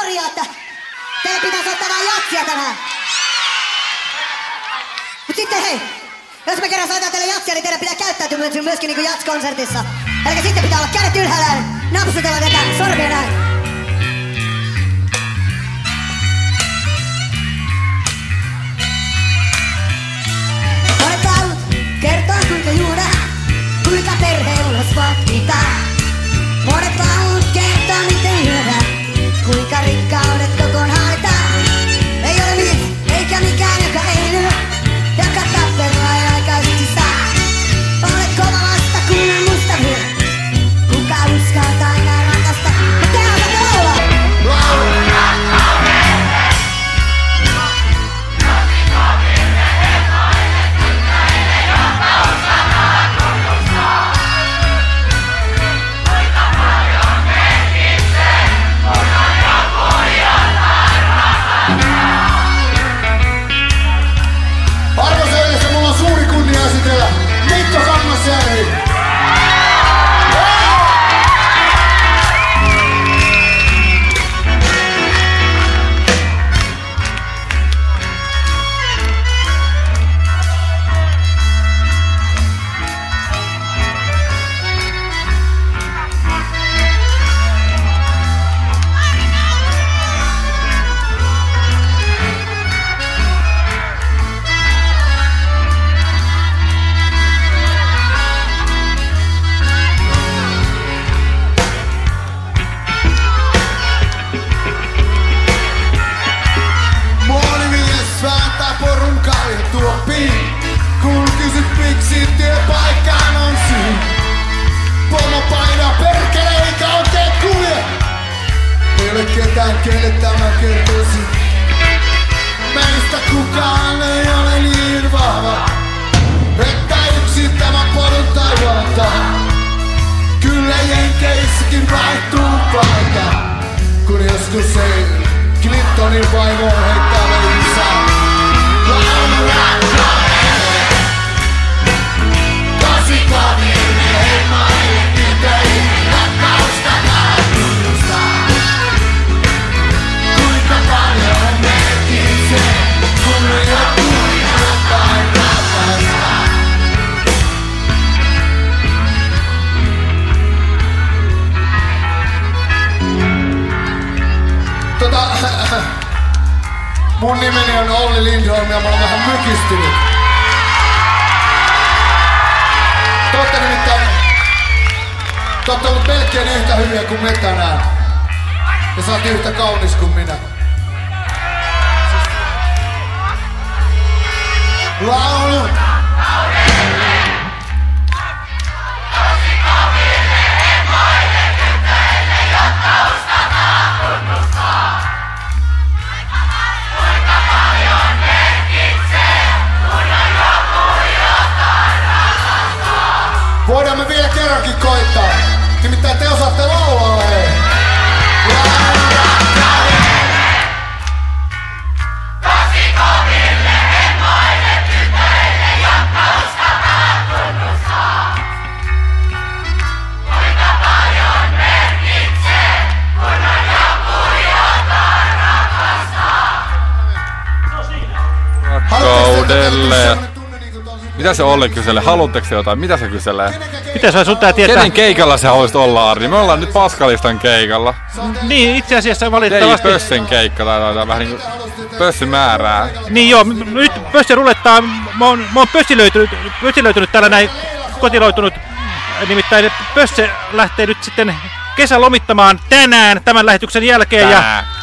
sori, että teille pitäisi ottaa vaan jatsia tänään. Mut sitten hei, jos me kerran soitetaan teille jatsia, niin teidän pitää käyttäytyä myöskin niinku jatskonsertissa. Eli sitten pitää olla kädet ylhäällä ja napsutella tätä sormia näin. kertoa kuinka juoda, kuinka perhe ulos pitää. Monet hyödä, kuinka rikkaudet tuoppiin. Kun kysyt miksi työpaikkaan on syy. Pomo painaa perkele eikä oikein kulje. Ei ole ketään kelle tämä kertoisi. Meistä kukaan ei ole niin vahva. Että yksin tämän porun taivaltaa. Kyllä Jenkeissäkin vaihtuu paikka. Kun joskus ei Clintonin vaimo heittää veisää. Laulu mun nimeni on Olli Lindholm ja mä oon vähän mykistynyt. Te ootte nimittäin... Te ootte ollut melkein yhtä hyviä kuin me tänään. Ja sä oot yhtä kaunis kuin minä. Laulu! Nimittäin te osaatte Mitä se Olli kyselee? Haluatteko te jotain? Mitä se kyselee? Miten se sun tää tietää? Kenen keikalla sä haluaisit olla, Arni? Me ollaan nyt Paskalistan keikalla. Niin, itse asiassa valitettavasti... Pössin keikka tai jotain vähän niinku Pössin määrää. Niin joo, nyt pössi rulettaa, mä oon, mä oon pössilöitynyt, pössilöitynyt täällä näin, kotiloitunut, nimittäin pösse lähtee nyt sitten kesälomittamaan tänään tämän lähetyksen jälkeen Tää. ja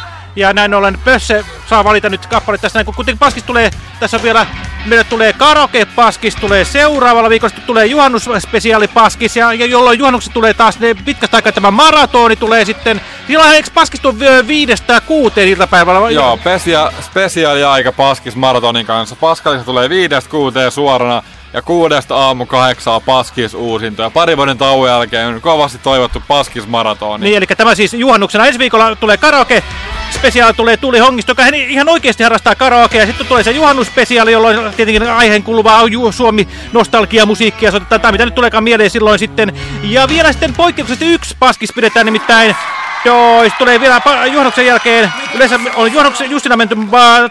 näin ollen pösse saa valita nyt kappale tässä näin, kun kuitenkin paskis tulee, tässä on vielä, meille tulee karaoke paskis, tulee seuraavalla viikolla, sitten tulee juhannusspesiaali paskis ja, ja jolloin juhannuksessa tulee taas ne pitkästä aikaa tämä maratoni tulee sitten, silloin eikö paskis vi- viidestä kuuteen iltapäivällä? Joo, pesia, spesiaali aika Paskis maratonin kanssa. Paskalissa tulee viidestä kuuteen suorana ja kuudesta aamu kahdeksaa Paskis uusinto. Ja pari vuoden tauon jälkeen on kovasti toivottu Paskis maratoni. Niin, eli tämä siis juhannuksena. Ensi viikolla tulee karaoke. Spesiaali tulee Tuuli Hongisto, joka hän ihan oikeasti harrastaa karaokea. Sitten tulee se juhannusspesiaali, jolloin tietenkin aiheen ju- Suomi nostalgia musiikkia soitetaan, tai mitä nyt tuleekaan mieleen silloin sitten. Ja vielä sitten poikkeuksellisesti yksi paskis pidetään nimittäin Joo, tulee vielä juhannuksen jälkeen. Yleensä on juhannuksen Justina menty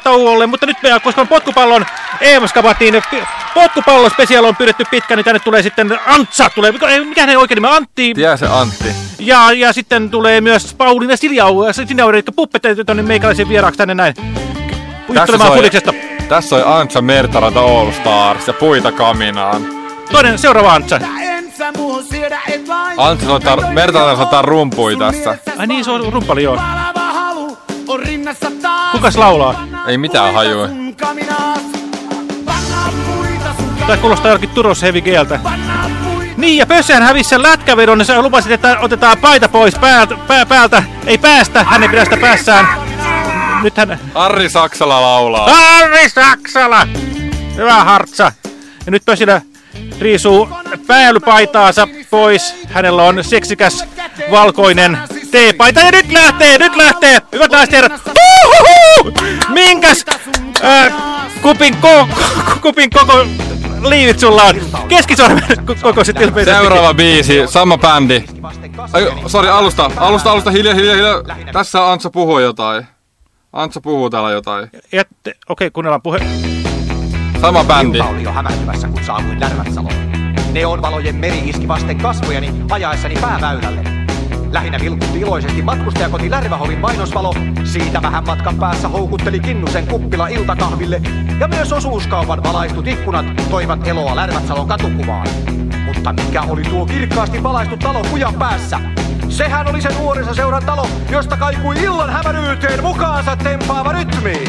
tauolle, mutta nyt me, koska on potkupallon EM-skabat, niin pi- potkupallon spesiaal on pyydetty pitkään, niin tänne tulee sitten Antsa. Tulee, mikä, mikä hänen oikein nimi Antti. Tiedä se Antti. Ja, ja sitten tulee myös Pauliina Siljau, Siljau eli Puppe tuonne meikäläisen vieraaksi tänne näin. Juttelemaan fudiksesta. tässä on Antsa Mertaranta All Stars ja puita kaminaan. Toinen seuraava Antsa. Antsa soittaa, Mertaranta soittaa rumpui tässä. Ai niin, se on rumpali, joo. Kukas laulaa? Ei mitään hajua. Tämä kuulostaa jollakin Turos Heavy Geeltä. Niin, ja Pössähän hävisi sen lätkävedon, ja sä lupasit, että otetaan paita pois päältä, pää, päältä. Ei päästä, hän ei pidä sitä päässään. Nyt hän... Arri Saksala laulaa. Harri Saksala! Hyvä hartsa. Ja nyt Pössilä riisuu päällypaitaansa pois. Hänellä on seksikäs valkoinen teepaita. Ja nyt lähtee, nyt lähtee! Hyvät naiset herrat. Minkäs äh, kupin, ko kupin koko liivit sulla on? Keskisormen kokoiset ilmeisesti. Seuraava biisi, sama bändi. Ai, sori, alusta, alusta, alusta, hiljaa, hiljaa, hiljaa. Tässä Antsa puhuu jotain. Antsa puhuu täällä jotain. Okei, okay, kuunnellaan puhe. Sama bändi. Ilta oli jo hämähtymässä, kun saavuin Lärvätsaloon. Neonvalojen meri iski vasten kasvojani ajaessani pääväylälle. Lähinnä vilkutti iloisesti matkustajakoti Lärväholin mainosvalo. Siitä vähän matkan päässä houkutteli Kinnusen kuppila iltakahville. Ja myös osuuskaupan valaistut ikkunat toivat eloa Lärvätsalon katukuvaan. Mutta mikä oli tuo kirkkaasti valaistu talo kujan päässä? Sehän oli se nuorisoseuran talo, josta kaikui illan hämäryyteen mukaansa tempaava rytmi.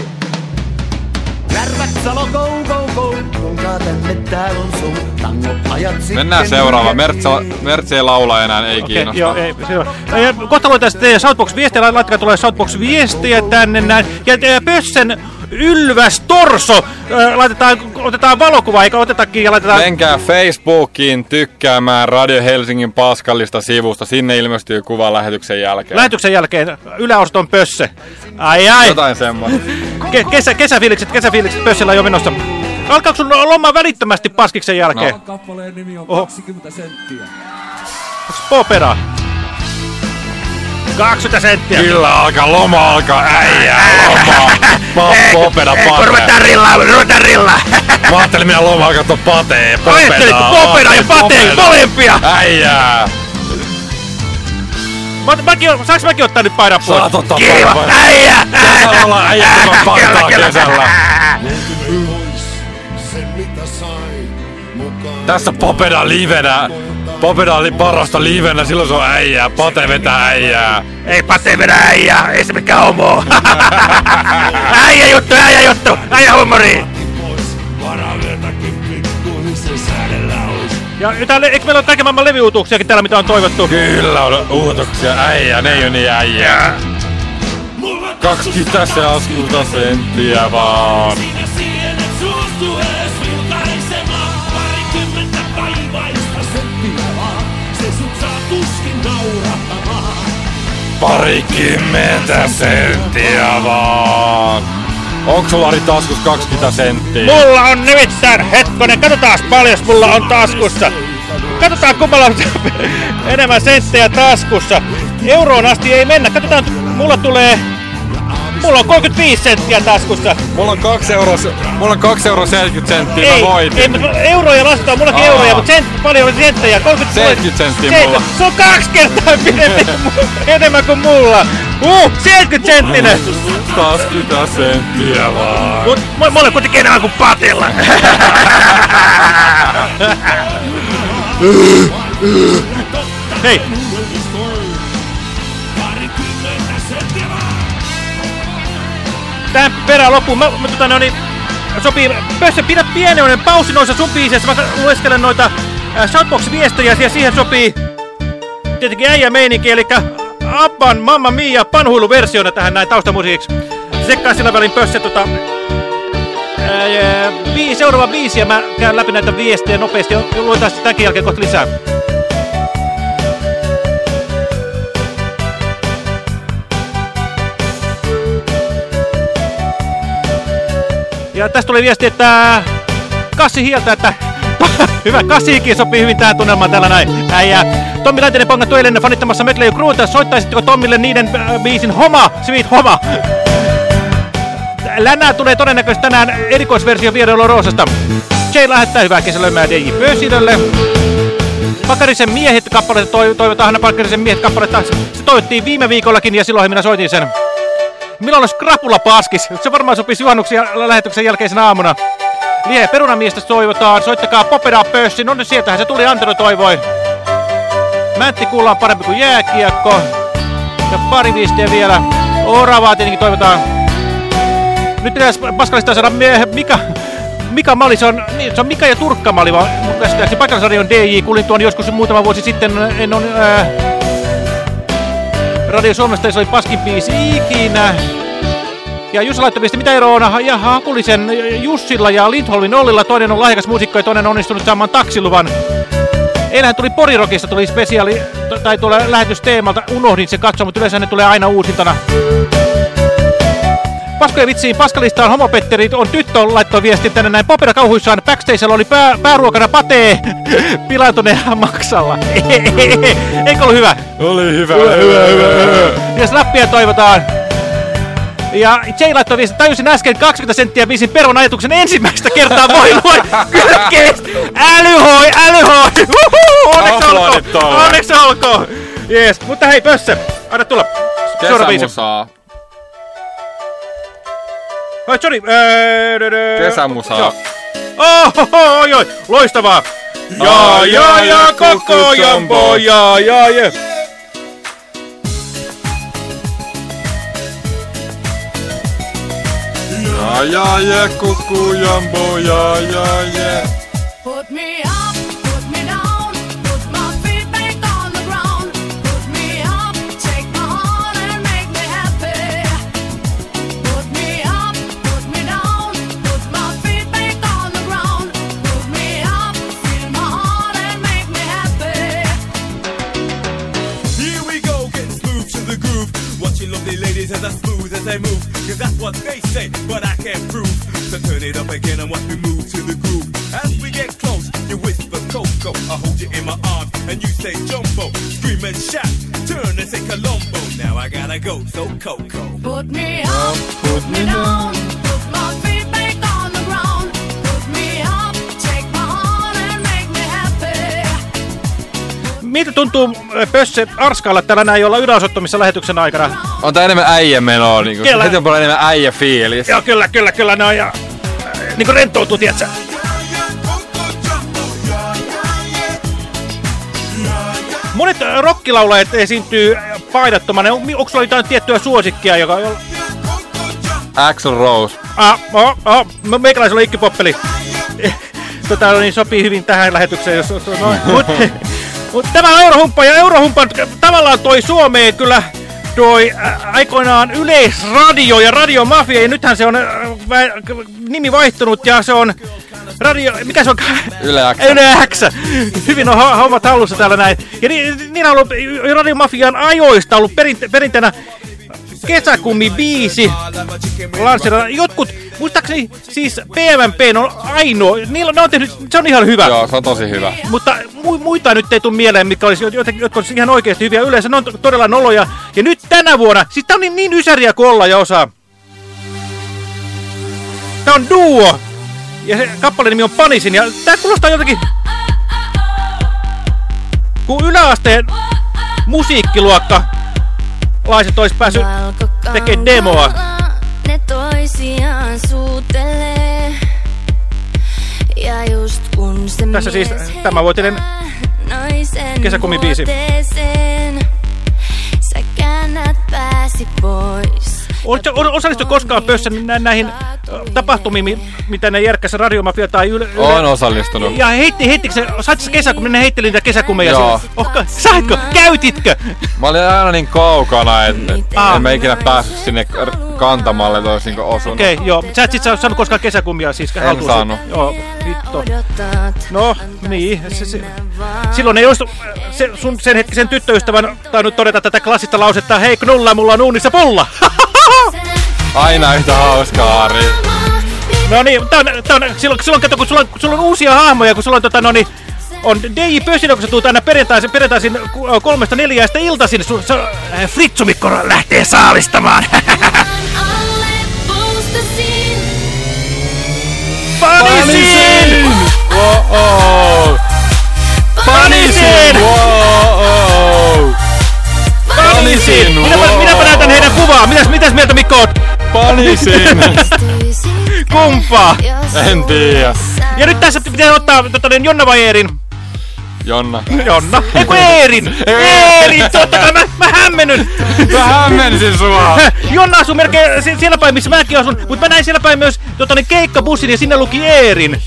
Lärvätsalo, go, go, go, kuinka tänne tääl on sun tango ajat sitten. Mennään seuraava. Mertsa, Mertsi ei laula enää, ei Okei, kiinnosta. joo, ei, se on. Ja kohta luetaan sitten Southbox-viestiä, laittakaa tulee Southbox-viestiä tänne näin. Ja, ja Pössen ylväs torso, laitetaan, otetaan valokuva, eikä otetakin ja laitetaan... Menkää Facebookiin tykkäämään Radio Helsingin paskallista sivusta. Sinne ilmestyy kuva lähetyksen jälkeen. Lähetyksen jälkeen yläoston Pösse. Ai ai, Jotain semmoista. Ke kesä, kesäfiilikset, kesäfiilikset Pössellä on jo menossa. Alkaako sun loma välittömästi paskiksen jälkeen? No. Kappaleen nimi on Oho. 20 senttiä. Onks Popera? 20 senttiä. Kyllä alkaa, loma alkaa, äijää, loma. Popeda, pate. rillaa, ruvetaan rillaa. Mä ajattelin minä loma alkaa tuon patee. Ajattelitko Popeda ja Pate, molempia? Äijää. Mä, mäkin, saanko mäkin ottaa nyt paidan pois? Saat ottaa paidan. äijä! Kesällä ollaan äijät ilman paitaa kesällä. Tässä Popeda livenä. Popeda oli parasta livenä, silloin se on äijää. Pate vetää äijää. Ei Pate vedä äijä, ei se mikään homo. äijä juttu, äijä juttu, äijä huumori. Ja täällä, eikö meillä ole kaiken maailman levyuutuksiakin täällä, mitä on toivottu? Kyllä on uutuksia, äijä, ne ei oo niin äijää. 20 askulta senttiä vaan. Parikymmentä senttiä vaan. Onko sulla taskus 20 senttiä? Mulla on nimittäin, hetkonen, katsotaan paljon mulla on taskussa. Katsotaan kummalla on enemmän senttejä taskussa. Euroon asti ei mennä, katsotaan, mulla tulee... Mulla on 35 senttiä taskussa. Mulla on 2 euroa, mulla on 2 euroa 70 senttiä, Ei, mä voitin. ei, mutta euroja lasketaan, mullakin Aa. euroja, mutta sent, paljon on senttejä. 30, 70 senttiä Se- mulla. Se on kaksi kertaa pidempi, enemmän kuin mulla. Uh, 70 senttinen. 20 senttiä vaan. Mut mä, mä olen kuitenkin enemmän kuin Patilla. Hei. Tän perään loppuun. Mä, mä tota, no niin, sopii. Pössä, pidä pienoinen paussi noissa sun biiseissä. Mä lueskelen noita äh, Shoutbox-viestejä ja siihen sopii tietenkin äijä meininki, eli Abban Mamma Mia panhuiluversiona tähän näin taustamusiikiksi. Sekkaa sillä välin pössä tota... Ää, bii, seuraava biisi ja mä käyn läpi näitä viestejä nopeasti ja luetaan sitten tämänkin jälkeen kohta lisää. Ja tästä tuli viesti, että Kassi hieltä, että hyvä, Kassiikin sopii hyvin tähän tunnelmaan täällä näin. Äijä. Tommi Läntinen pongattu eilen fanittamassa Mötley Crueta. Soittaisitteko Tommille niiden äh, biisin Homa, Sweet Homa? Länää tulee todennäköisesti tänään erikoisversio Vierelo Roosasta. Jay lähettää hyvää kesälömää DJ Pösilölle. Pakarisen miehet kappaletta toi, toivotaan Hanna Pakarisen miehet kappaletta. Se toivottiin viime viikollakin ja silloin minä soitin sen. Milloin on Skrapula Paskis? Se varmaan sopisi juhannuksen lähetyksen jälkeisenä aamuna. Lie perunamiestä toivotaan. Soittakaa Popeda Pössi. No niin, sieltähän se tuli. Antero toivoi. Mäntti kuullaan parempi kuin jääkiekko. Ja pari viestiä vielä. Oravaa tietenkin toivotaan. Nyt pitäisi Paskalista saada Mika, Mika Mali, se on, niin, se on Mika ja Turkka Mali, vaan mun käsittääkseni paikallisradion DJ. Kuulin tuon joskus muutama vuosi sitten, en on... Ää, Radio Suomesta se oli paskin biisi ikinä. Ja Jussi laittoi viesti, mitä eroa on ja Hakulisen Jussilla ja Lindholmin Ollilla. Toinen on lahjakas muusikko ja toinen on onnistunut saamaan taksiluvan. Eilähän tuli Porirokista, tuli spesiaali, tai tuolla lähetysteemalta, unohdin se katsoa, mutta yleensä ne tulee aina uusintana. Paskoja vitsiin, Paskalistaan homopetteri on tyttö laittoi viestin tänne näin. Popera kauhuissaan backstageilla oli pää, pääruokana patee pilaantuneella maksalla. Eikö ollut hyvä? Oli hyvä, hyvä, hyvä, hyvä. Ja snappia toivotaan. Ja Jay laittoi viestin, tajusin äsken 20 senttiä biisin perun ajatuksen ensimmäistä kertaa. Voi voi, kylkeesti. Älyhoi, älyhoi. Uhuhu, onneksi olkoon. Onneksi olkoon. Jees, mutta hei Pösse, anna tulla. Kesämusaa. Oi, sorry. Dö, dö. Kesämusaa. Joo. Oho, oi, oi, loistavaa. Ja, ja, ja, koko jambo, ja, ja, ja. Ja, ja, ja, kuku, jambo, ja, ja, ja. Put me ladies as I smooth as they move. Cause that's what they say, but I can't prove. So turn it up again and watch me move to the groove. As we get close, you whisper Coco. I hold you in my arms and you say Jumbo. Scream and shout, turn and say Colombo. Now I gotta go, so Coco. Put me up, put me down, put my feet back on the ground. Put me up, take my heart and make me happy. Miltä tuntuu ö, Pösse Arskaalla täällä näin olla yläosottomissa lähetyksen aikana? On tää enemmän äijä menoa, niinku. Kyllä. Heti on paljon enemmän äijä fiilis. Joo, kyllä, kyllä, kyllä, ne on ja... Äh, niinku rentoutuu, tietsä? Monet ö, rockilaulajat esiintyy paidattomana. Onko sulla jotain tiettyä suosikkia, joka... jolla- Axel Rose. Ah, oh, oh, me- meikäläisellä on ikkipoppeli. Tota, niin sopii hyvin tähän lähetykseen, jos... No, mut, mut tämä on Eurohumppa, ja Eurohumppa tavallaan toi Suomeen kyllä toi ä, aikoinaan Yleisradio ja Radiomafia, ja nythän se on nimi vaihtunut, ja se on Radio... Mikä se on? Yle X. Yle X. Hyvin on ho- hommat hallussa täällä näin. Ja ni, niillä on ollut Radiomafian ajoista ollut perinte, perinteenä kesäkummi biisi. Lanseerata. Jotkut, muistaakseni siis PMP on ainoa, niillä, ne on tehnyt, se on ihan hyvä. Joo, se on tosi hyvä. Mutta mu muita nyt ei tule mieleen, mitkä olisi jotenkin, jotka olisi ihan oikeasti hyviä. Yleensä ne on to- todella noloja. Ja nyt tänä vuonna, siis tää on niin, niin ysäriä kuin olla ja osaa. Tää on duo. Ja se kappaleen nimi on Panisin. Ja tää kuulostaa jotenkin... Kun yläasteen musiikkiluokka laiset olisi päässyt tekemään demoa. Ne toisiaan suutelee. Ja just kun se Tässä siis naisen kesäkummibiisi. vuoteeseen, Sä käännät pääsi pois. Osallistunut koskaan pössä nä näihin tapahtumiin, mi- mitä ne järkkässä radiomafia tai yle, yle On osallistunut. Ja heitti, heittikö se, sait sä kesäkummin, ne heitteli niitä kesäkummeja Joo. Ohka, saitko? Käytitkö? Mä olin aina niin kaukana, että Ah. en mä ikinä päässyt sinne kantamalle, että olisi niinku osunut. Okei, okay, joo. Sä et sit saa- saanut koskaan kesäkummia siis haltuun. saanut. Joo, vittu. No, niin. Se, se, silloin ei olisi se, sun sen hetkisen tyttöystävän tainnut todeta tätä klassista lausetta, hei knulla, mulla on uunissa pulla. Aina yhtä hauskaa, Ari. No niin, tää on, tää on, silloin, silloin kato, kun sulla, on- sulla on uusia hahmoja, kun sulla on tota, no niin, on DJ Pössilö, kun sä tuut aina perjantaisin, perjantaisin kolmesta sitten iltaisin su, su, äh, Fritsu Mikko lähtee saalistamaan. puustasin. Panisin! Wow! Panisin! Wow! Panisin! Minäpä, minäpä näytän heidän kuvaa. Mitäs, mitäs mieltä Mikko oot? Panisin! Kumpaa? En tiedä. Ja nyt tässä pitää ottaa tota, niin Jonna vai Eerin? Jonna. Jonna. Ei kun Eerin! Eerin! Totta kai mä, mä hämmennyn! Mä hämmensin sua! Jonna asuu melkein sie- siellä päin, missä mäkin asun, mutta mä näin siellä päin myös tota, niin keikkabussin ja sinne luki Eerin.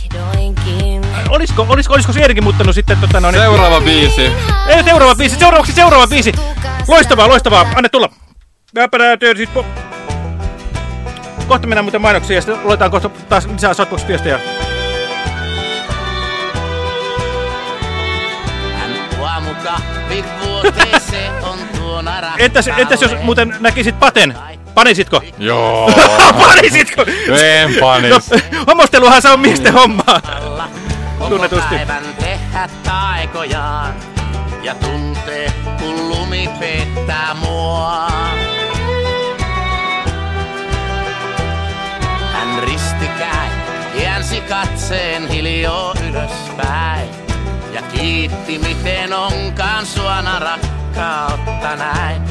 Olisiko, olisiko, olisiko se Eerikin muuttanut sitten tota, no, niin, Seuraava biisi. Ei, seuraava biisi, seuraavaksi seuraava biisi. Loistavaa, loistavaa. Anne tulla. Mäpä näytyy siis... Po... Kohta mennään muuten mainoksiin ja sitten luetaan kohta taas lisää tuona Entäs, entäs jos muuten näkisit paten? Panisitko? Joo. Panisitko? En panis. No, homosteluhan se on miesten hommaa. Tunnetusti. päivän tehdä taikojaan ja tuntee, kun lumi pettää mua. Hän ristikäin, jäänsi katseen hiljoo ylöspäin ja kiitti, miten onkaan suona rakkautta näin.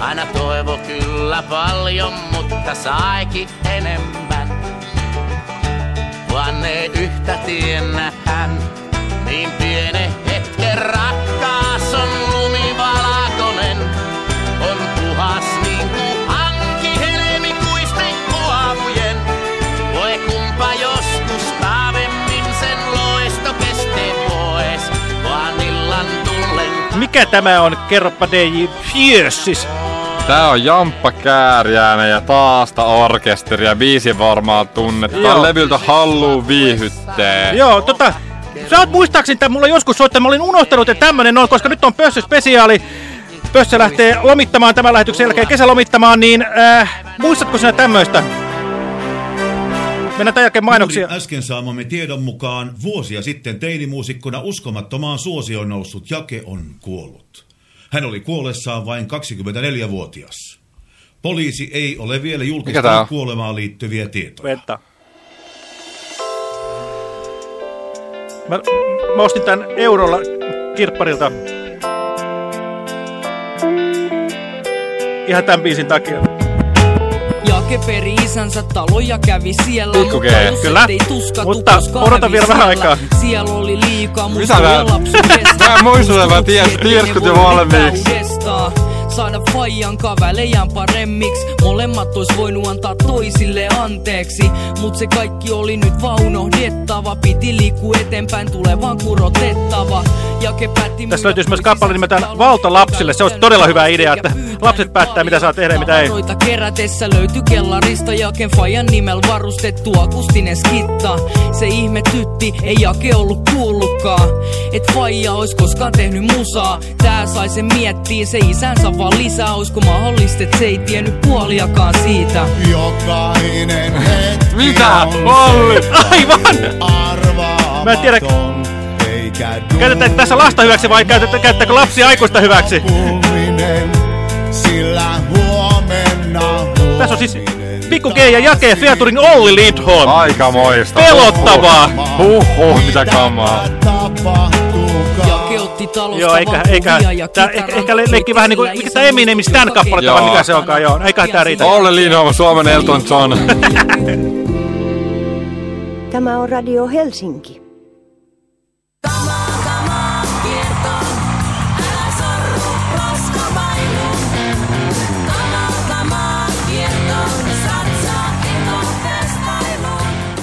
Aina toivo kyllä paljon, mutta saikin enemmän. Vaan ne yhtä tiennä hän, niin pienen hetken rakkaas on lumivalakonen. On puhas niin kuin hanki helmikuisten aamujen. Voi kumpa joskus kaavemmin sen loisto kestee pois, vaan illan tullen Mikä tämä on? Kerropa DJ Fjössis. Tää on Jamppa Kääriäinen ja taasta orkesteri ja biisi varmaan tunnettu. Tää on levyltä Halluu viihyttee. Joo, tota... Sä oot muistaakseni, että mulla joskus soittanut, mä olin unohtanut, että tämmönen on, koska nyt on Pössö spesiaali. Pössö lähtee lomittamaan tämän lähetyksen jälkeen kesälomittamaan, niin äh, muistatko sinä tämmöistä? Mennään tämän jälkeen mainoksia. Juuri äsken saamamme tiedon mukaan vuosia sitten teinimuusikkona uskomattomaan suosioon noussut Jake on kuollut. Hän oli kuollessaan vain 24-vuotias. Poliisi ei ole vielä julkistanut kuolemaan liittyviä tietoja. Venta. Mä, mä ostin tän eurolla kirpparilta. Ihan tän biisin takia. Jake peri isänsä talo ja kävi siellä, Pikku G. mutta just Kyllä. tuska Mutta odotan vielä vähän aikaa. Siellä oli liikaa mustoja mä- lapsuudesta. Mä muista, mä tiedän, te valmiiksi? Saada faijan kavelejaan paremmiksi Molemmat ois voinut antaa toisille anteeksi Mut se kaikki oli nyt vaan unohdettava Piti liikkua eteenpäin tulevaan kurotettava Tässä löytyisi myös kappale nimeltään Valta lapsille. Se olisi todella hyvä idea, että lapset päättää mitä saa tehdä ja mitä ei. Tavaroita kerätessä löytyi kellarista Jaken fajan nimellä varustettu akustinen skitta. Se ihmetytti, ei Jake ollut kuullutkaan. Et faija ois koskaan tehnyt musaa. Tää sai sen miettiä, se isänsä vaan lisää. Oisko mahdollista, et se ei tiennyt puoliakaan siitä. Jokainen hetki Mitä? on Olli! Aivan! arvaamaton. Mä en tiedä, käytetäänkö tässä lasta hyväksi vai käyttääkö lapsia aikuista hyväksi? duuminen, sillä huomenna Tässä on siis Pikku G ja Jake Featurin Olli Lindholm. Aika moista. Pelottavaa! Huhhuh, mitä kamaa. Joo, eikä, eikä, tää, ehkä, ehkä le- leikki vähän niinku, mikä tää Eminemin Stan kappaletta vai mikä se onkaan, joo. Eiköhän tää riitä. Olli Lindholm, Suomen Elton John. Tämä on Radio Helsinki.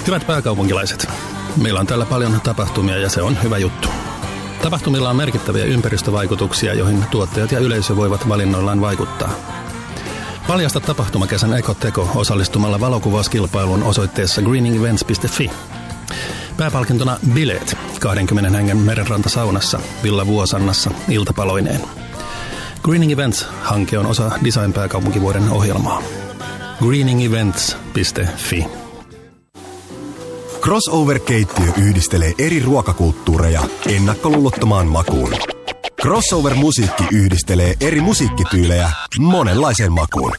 Hyvät pääkaupunkilaiset, meillä on täällä paljon tapahtumia ja se on hyvä juttu. Tapahtumilla on merkittäviä ympäristövaikutuksia, joihin tuottajat ja yleisö voivat valinnoillaan vaikuttaa. Paljasta tapahtumakesän ekoteko osallistumalla valokuvauskilpailuun osoitteessa greeningevents.fi. Pääpalkintona bileet 20 hengen merenrantasaunassa Villa Vuosannassa iltapaloineen. Greening Events-hanke on osa Design pääkaupunkivuoden ohjelmaa. greeningevents.fi Crossover-keittiö yhdistelee eri ruokakulttuureja ennakkoluulottomaan makuun. Crossover-musiikki yhdistelee eri musiikkityylejä monenlaiseen makuun.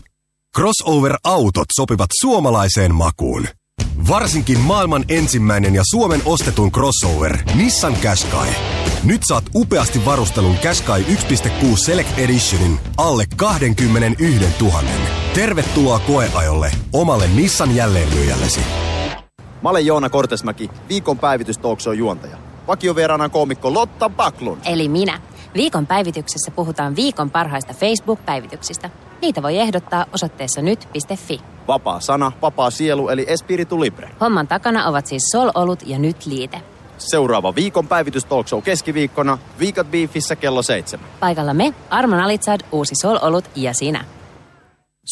Crossover-autot sopivat suomalaiseen makuun. Varsinkin maailman ensimmäinen ja Suomen ostetun crossover, Nissan Qashqai. Nyt saat upeasti varustelun Qashqai 1.6 Select Editionin alle 21 000. Tervetuloa koeajolle omalle Nissan jälleenmyyjällesi. Mä olen Joona Kortesmäki, viikon päivitys juontaja. Vakiovieraana koomikko Lotta Backlund. Eli minä. Viikon päivityksessä puhutaan viikon parhaista Facebook-päivityksistä. Niitä voi ehdottaa osoitteessa nyt.fi. Vapaa sana, vapaa sielu eli Espiritu Libre. Homman takana ovat siis Sol-olut ja nyt liite. Seuraava viikon päivitys talkshow keskiviikkona, Viikat Beefissä kello seitsemän. Paikalla me, Armon Alitsad, uusi Sol-olut ja sinä.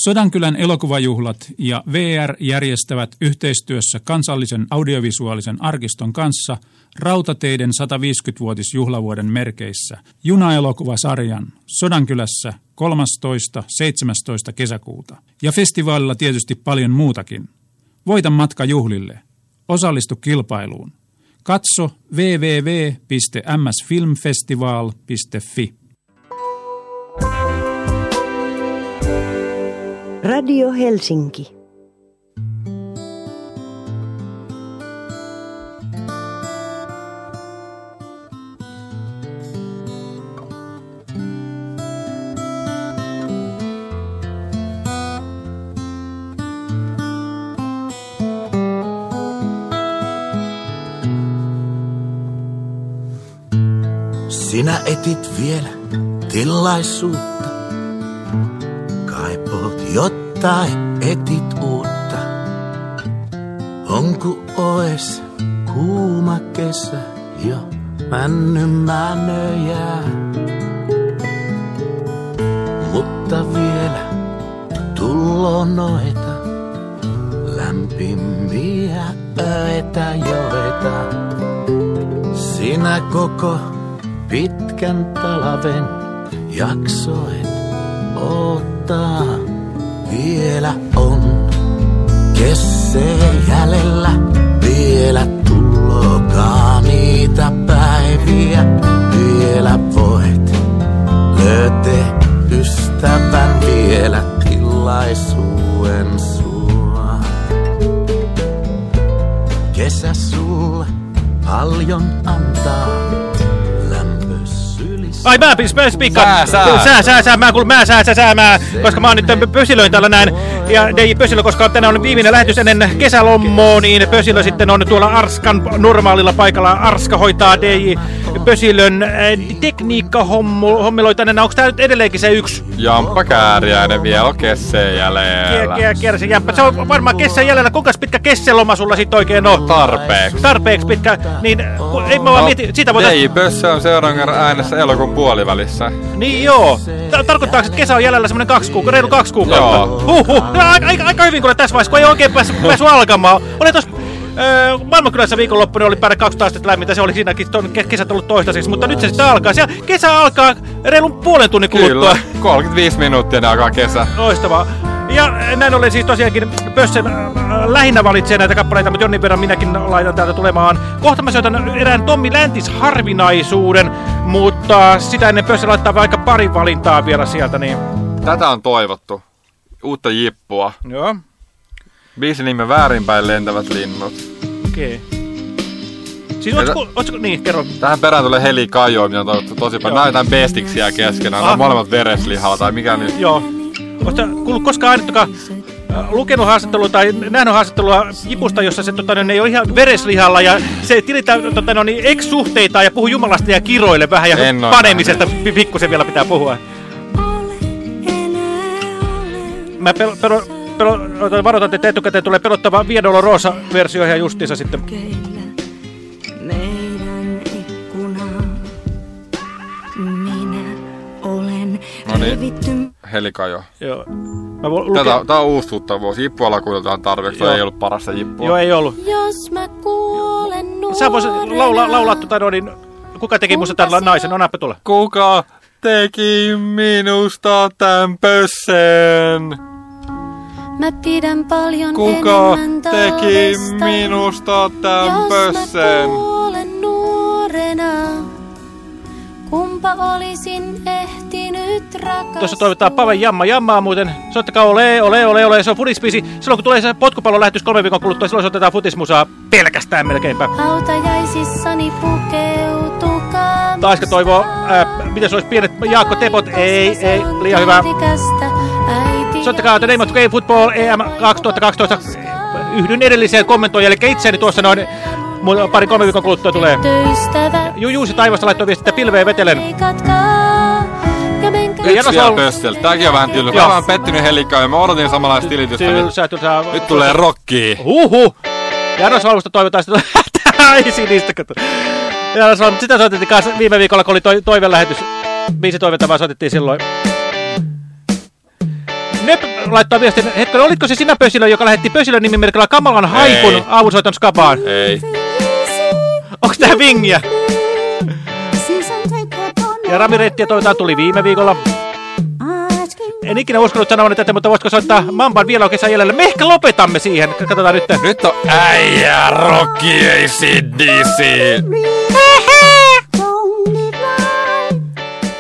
Sodankylän elokuvajuhlat ja VR järjestävät yhteistyössä kansallisen audiovisuaalisen arkiston kanssa Rautateiden 150-vuotisjuhlavuoden merkeissä junaelokuvasarjan Sodankylässä 13.17. kesäkuuta. Ja festivaalilla tietysti paljon muutakin. Voita matka juhlille. Osallistu kilpailuun. Katso www.msfilmfestival.fi. Radio Helsinki. Sinä etit vielä tilaisuutta. Jotain, etit uutta. Onko oes kuuma kesä jo männymänöjää? Mutta vielä tullo noita lämpimiä öitä joita. Sinä koko pitkän talven jaksoit odottaa. Vielä on kessee jäljellä, vielä tullokaa niitä päiviä. Vielä voit löytää ystävän vielä tilaisuuden sua. Kesä sulle paljon antaa. Ai mä spikka. Sää, sää. Sää, sää, sää. Mä kuulun mä, sää, sää, sää, mä. Koska mä oon nyt pösilöin täällä näin. Ja ei pösilö, koska tänään on viimeinen lähetys ennen kesälommoa, niin pösilö sitten on tuolla Arskan normaalilla paikalla. Arska hoitaa DJ pösilön tekniikkahommiloi tänne. Onko tää nyt edelleenkin se yksi? Jamppa Kääriäinen vielä on kesseen jäljellä. Kiersi jämpä. Se on varmaan kessän jäljellä. Kuinka pitkä kesseloma sulla sit oikein on? Tarpeeksi. Tarpeeksi pitkä. Niin, ei mä vaan mieti, sitä voitais... DJ Pössö on seuraavan kerran äänessä elokuun puolivälissä. Niin joo. Ta- tarkoittaako, että kesä on jäljellä semmoinen kaksi kuukautta, reilu kaksi kuukautta? Joo. Huhhuh. No, aika, aika, aika hyvin kyllä tässä vaiheessa, kun ei oikein päässyt, päässyt alkamaan. Oli tuossa öö, maailmankylässä viikonloppuna oli päälle 12 astetta lämmintä, se oli siinäkin ton, ke- kesät ollut toistaiseksi, mutta nyt se sitten alkaa. Siellä kesä alkaa reilun puolen tunnin kuluttua. Kyllä, 35 minuuttia ne alkaa kesä. Loistavaa. Ja näin ollen siis tosiaankin Pössen äh, lähinnä valitsee näitä kappaleita, mutta jonnin verran minäkin laitan täältä tulemaan. Kohta mä soitan erään Tommi Läntis harvinaisuuden, mutta sitä ennen Pössä laittaa vaikka pari valintaa vielä sieltä, niin... Tätä on toivottu. Uutta jippua. Joo. Biisin nimi Väärinpäin lentävät linnut. Okei. Siis ootko, ootko, niin, kerro. Tähän perään tulee Heli Kajo, mitä on toivottu tosi paljon. Nämä on jotain bestiksiä keskenään. Ne Ah. on molemmat vereslihalla tai mikä nyt. Joo. Oletko kuullut koskaan ainuttakaan äh, lukenut haastattelua tai nähnyt haastattelua Jipusta, jossa se tota, ne ei ole ihan vereslihalla ja se tilittää tota, no, niin, ex-suhteita ja puhuu Jumalasta ja kiroille vähän ja En panemisesta pi- pikkusen vielä pitää puhua. Mä pel, pel, varoitan, että etukäteen tulee pelottava Viedolo Rosa-versio ihan justiinsa sitten. meidän ikkunaa. Minä olen No niin, revitty Heli Kajo. Joo. Mä lukea... Tätä, tää on uusi tuttavuus. Jippualla kuuletaan tarpeeksi. Joo. ei ollut parasta jippua. Joo, ei ollut. Jos mä kuolen Sä voisit laulaa, laulaa tota, no, niin, kuka teki musta tällä naisen? No näppä tulla. Kuka teki minusta tämän pössen? Mä pidän paljon Kuka enemmän teki minusta tämän jos nuorena. Kumpa olisin ehtinyt rakastaa. Tuossa toivotaan Pave Jamma Jammaa muuten. Soittakaa ole, ole, ole, ole. Se on futispiisi. Silloin kun tulee se potkupallon lähetys kolmen viikon kuluttua, silloin soitetaan futismusaa pelkästään melkeinpä. Hautajaisissani pukeutukaa. Taiska toivoo, ää, mitä se olisi pienet Jaakko Tepot? Ei, ei, liian hyvä. Soittakaa The Name of Game Football EM 2012. Yhdyn edelliseen kommentoijalle, eli itseäni tuossa noin pari kolme viikon kuluttua tulee. Ystävä, Ju Juusi Taivasta laittoi viestiä pilveen vetelen. Yksi vielä pösseltä. Tääkin on vähän tylsä. Mä vähän pettynyt helikkaan ja mä odotin samanlaista tilitystä. Tylsää, tylsää. Nyt tulee rockia. Huhu! Janos Valmusta toivotaan sitten. Ai sinistä kato. Janos Valmusta, sitä soitettiin kanssa viime viikolla, kun oli toi, toivelähetys. Viisi toivetta vaan soitettiin silloin. Nep laittaa viestin, hetkinen, olitko se sinä Pösilö, joka lähetti Pösilön nimimerkillä kamalan haikun Ei. aamusoiton skapaan? Ei. Onks tää vingiä? Ja Rami Reittiä toivotaan tuli viime viikolla. En ikinä uskonut sanovanni tätä, mutta voisiko soittaa Mamban vielä on kesän jäljellä? Me ehkä lopetamme siihen. Katsotaan nyt. Nyt on äijä Rocky ACDC.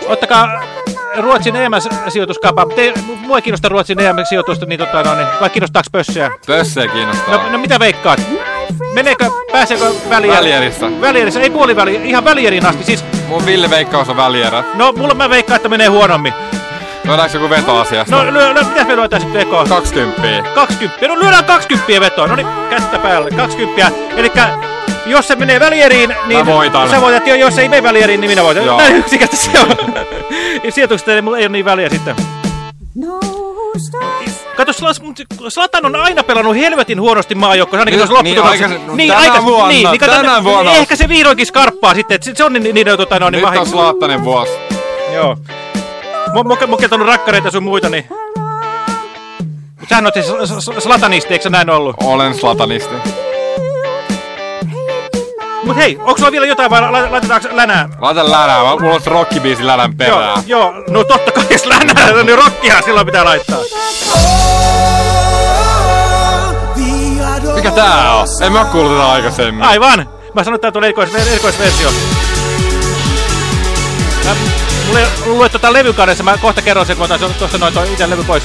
Ottakaa Ruotsin EM-sijoituskapa. Te, mua ei kiinnosta Ruotsin EM-sijoitusta, niin, tota, no, niin vai kiinnostaako pössejä? Pössejä kiinnostaa. No, no mitä veikkaat? Meneekö, pääseekö? Välierissä. Välierissä, ei puoliväli, ihan välieriin asti. Siis, Mun Ville Veikkaus on välierä. no, mulla mä veikkaan, että menee huonommin. Lyödäänkö joku veto asiasta? No, lyö, lyö, mitäs me lyötään sitten vekoon? 20. 20. No lyödään 20 vetoa. No niin, kättä päälle. 20. Elikkä jos se menee välieriin, niin sä voitat. Jo, jos se ei mene välieriin, niin minä voitan. Näin yksinkertaisesti se on. Sijoitukset ei, ei ole niin väliä sitten. Kato, Sla- Slatan on aina pelannut helvetin huonosti maajoukkoon, ainakin Niin, tuossa niin lopputuloksessa. aikais- no tänä vuonna, niin, niin kato, tänä vuonna. Ehkä se vihdoinkin skarppaa sitten, että se on ni- niiden tota, no, niin Nyt on. Slaattanen vuosi. Joo. Oon kertonut rakkareita sun muita, niin... Mut Sähän oot siis slatanisti, eikö se näin ollut? Olen slatanisti. Mut hei, onko sulla vielä jotain vai la- laitetaanko länää? Laita länää, mä- mulla on se rockibiisi länän perään. Joo, joo, no totta kai jos länää, niin rockia silloin pitää laittaa. Mikä tää on? En mä kuullut tätä aikaisemmin. Aivan! Mä sanoin, että tää tulee erikois, erikoisversio. Mä, mulla ei lue tota levyn kannessa, mä kohta kerron sen, kun otan tuosta noin toi itse levy pois.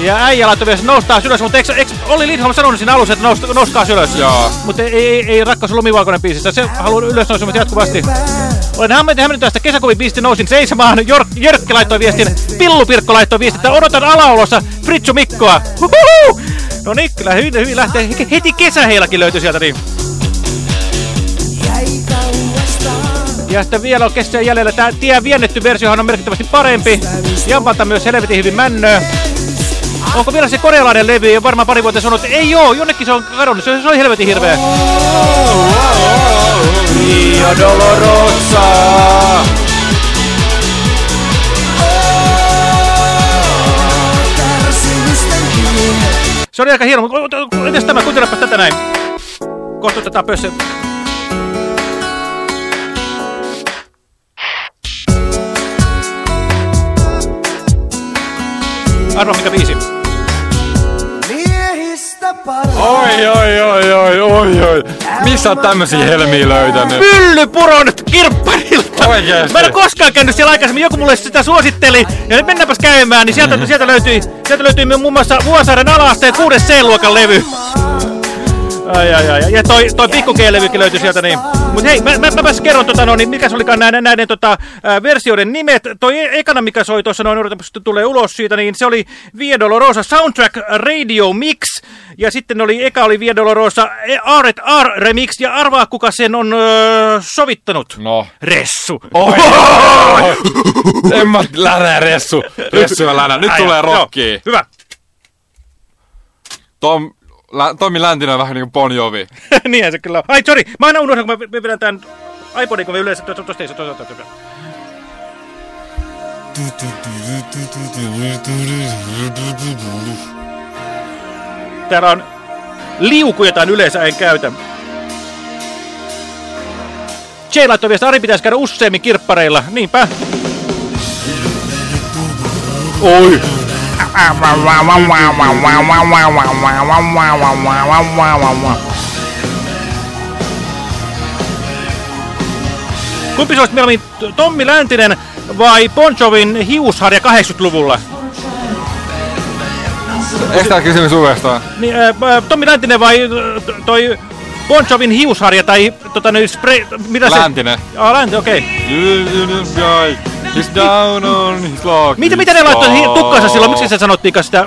Ja äijä laittoi vielä, että noustaa ylös, mutta eikö, eikö Olli Lindholm sanonut siinä alussa, että nous, nouskaa ylös? Joo. Mutta ei, ei, ei rakkaus lumivalkoinen biisissä, se haluaa ylös nousemista jatkuvasti. Olen hämmentynyt tästä kesäkuvin biisistä nousin seisomaan. Jörk, Jörkki laittoi viestin, Pillu Pirkko laittoi viestin, että odotan alaolossa Fritsu Mikkoa. Huhuhu! No niin, kyllä hyvin, hyvin lähtee. Heti kesäheilakin löytyi sieltä niin. Ja sitten vielä on kesää jäljellä. Tämä tie viennetty versiohan on merkittävästi parempi. Jammalta myös helvetin hyvin männöä. Onko vielä se korealainen levy? Ja varmaan pari vuotta sanonut, että ei oo, jonnekin se on kadonnut. Se, se oli helvetin hirveä. Rio Dolorosa. Se oli aika hieno, mutta entäs tämä? Kuuntelepa tätä näin. Kohta otetaan pössö. Arvaa mikä biisi. Oi, oi, oi, oi, oi, oi. Missä on tämmösiä helmiä löytänyt? Myllypuron kirpparilta. Oikeesti? Mä en ole koskaan käynyt siellä aikaisemmin, joku mulle sitä suositteli. Ja nyt mennäänpäs käymään, niin sieltä, sieltä löytyi, sieltä löytyi muun muassa Vuosaaren ala-asteen 6 C-luokan levy. Ai, ai, ai. Ja toi, toi pikku G-levykin löytyi sieltä niin. Mut hei, mä, mä, mä kerron tota no, niin mikä se olikaan näiden, näiden tota, ää, versioiden nimet. Toi e- ekana, mikä soi tuossa noin, tulee ulos siitä, niin se oli Via Dolorosa Soundtrack Radio Mix. Ja sitten oli, eka oli Via Dolorosa R&R Remix. Ja arvaa, kuka sen on öö, sovittanut. No. Ressu. Oi, en mä länää ressu. Ressu ja. Nyt Ai, tulee rockia. Hyvä. Tom, lä, Tommi Läntinen on vähän niinku Bon Jovi. Niinhän se kyllä on. Ai, sorry. Mä aina unohdan, kun mä me vedän tän iPodin, kun me yleensä... Tuosta tuosta tuosta- tuosta- tuosta. Täällä on liuku, jota yleensä en käytä. Jay laittoi viesti, Ari pitäisi käydä useammin kirppareilla. Niinpä. Oi! Kumpi se olisi mieluummin Tommi Läntinen vai Bon Jovin hiusharja 80-luvulla? Estää kysymys uudestaan. Niin, äh, äh, Tommi Läntinen vai äh, toi Bon Jovin hiusharja tai tota, spray, mitä Läntinen. se? Ah, Länti, okei. Guy, he's down on his luck. Mitä, mitä ne laittoi tukkansa silloin? Miksi se sanottiinkaan sitä?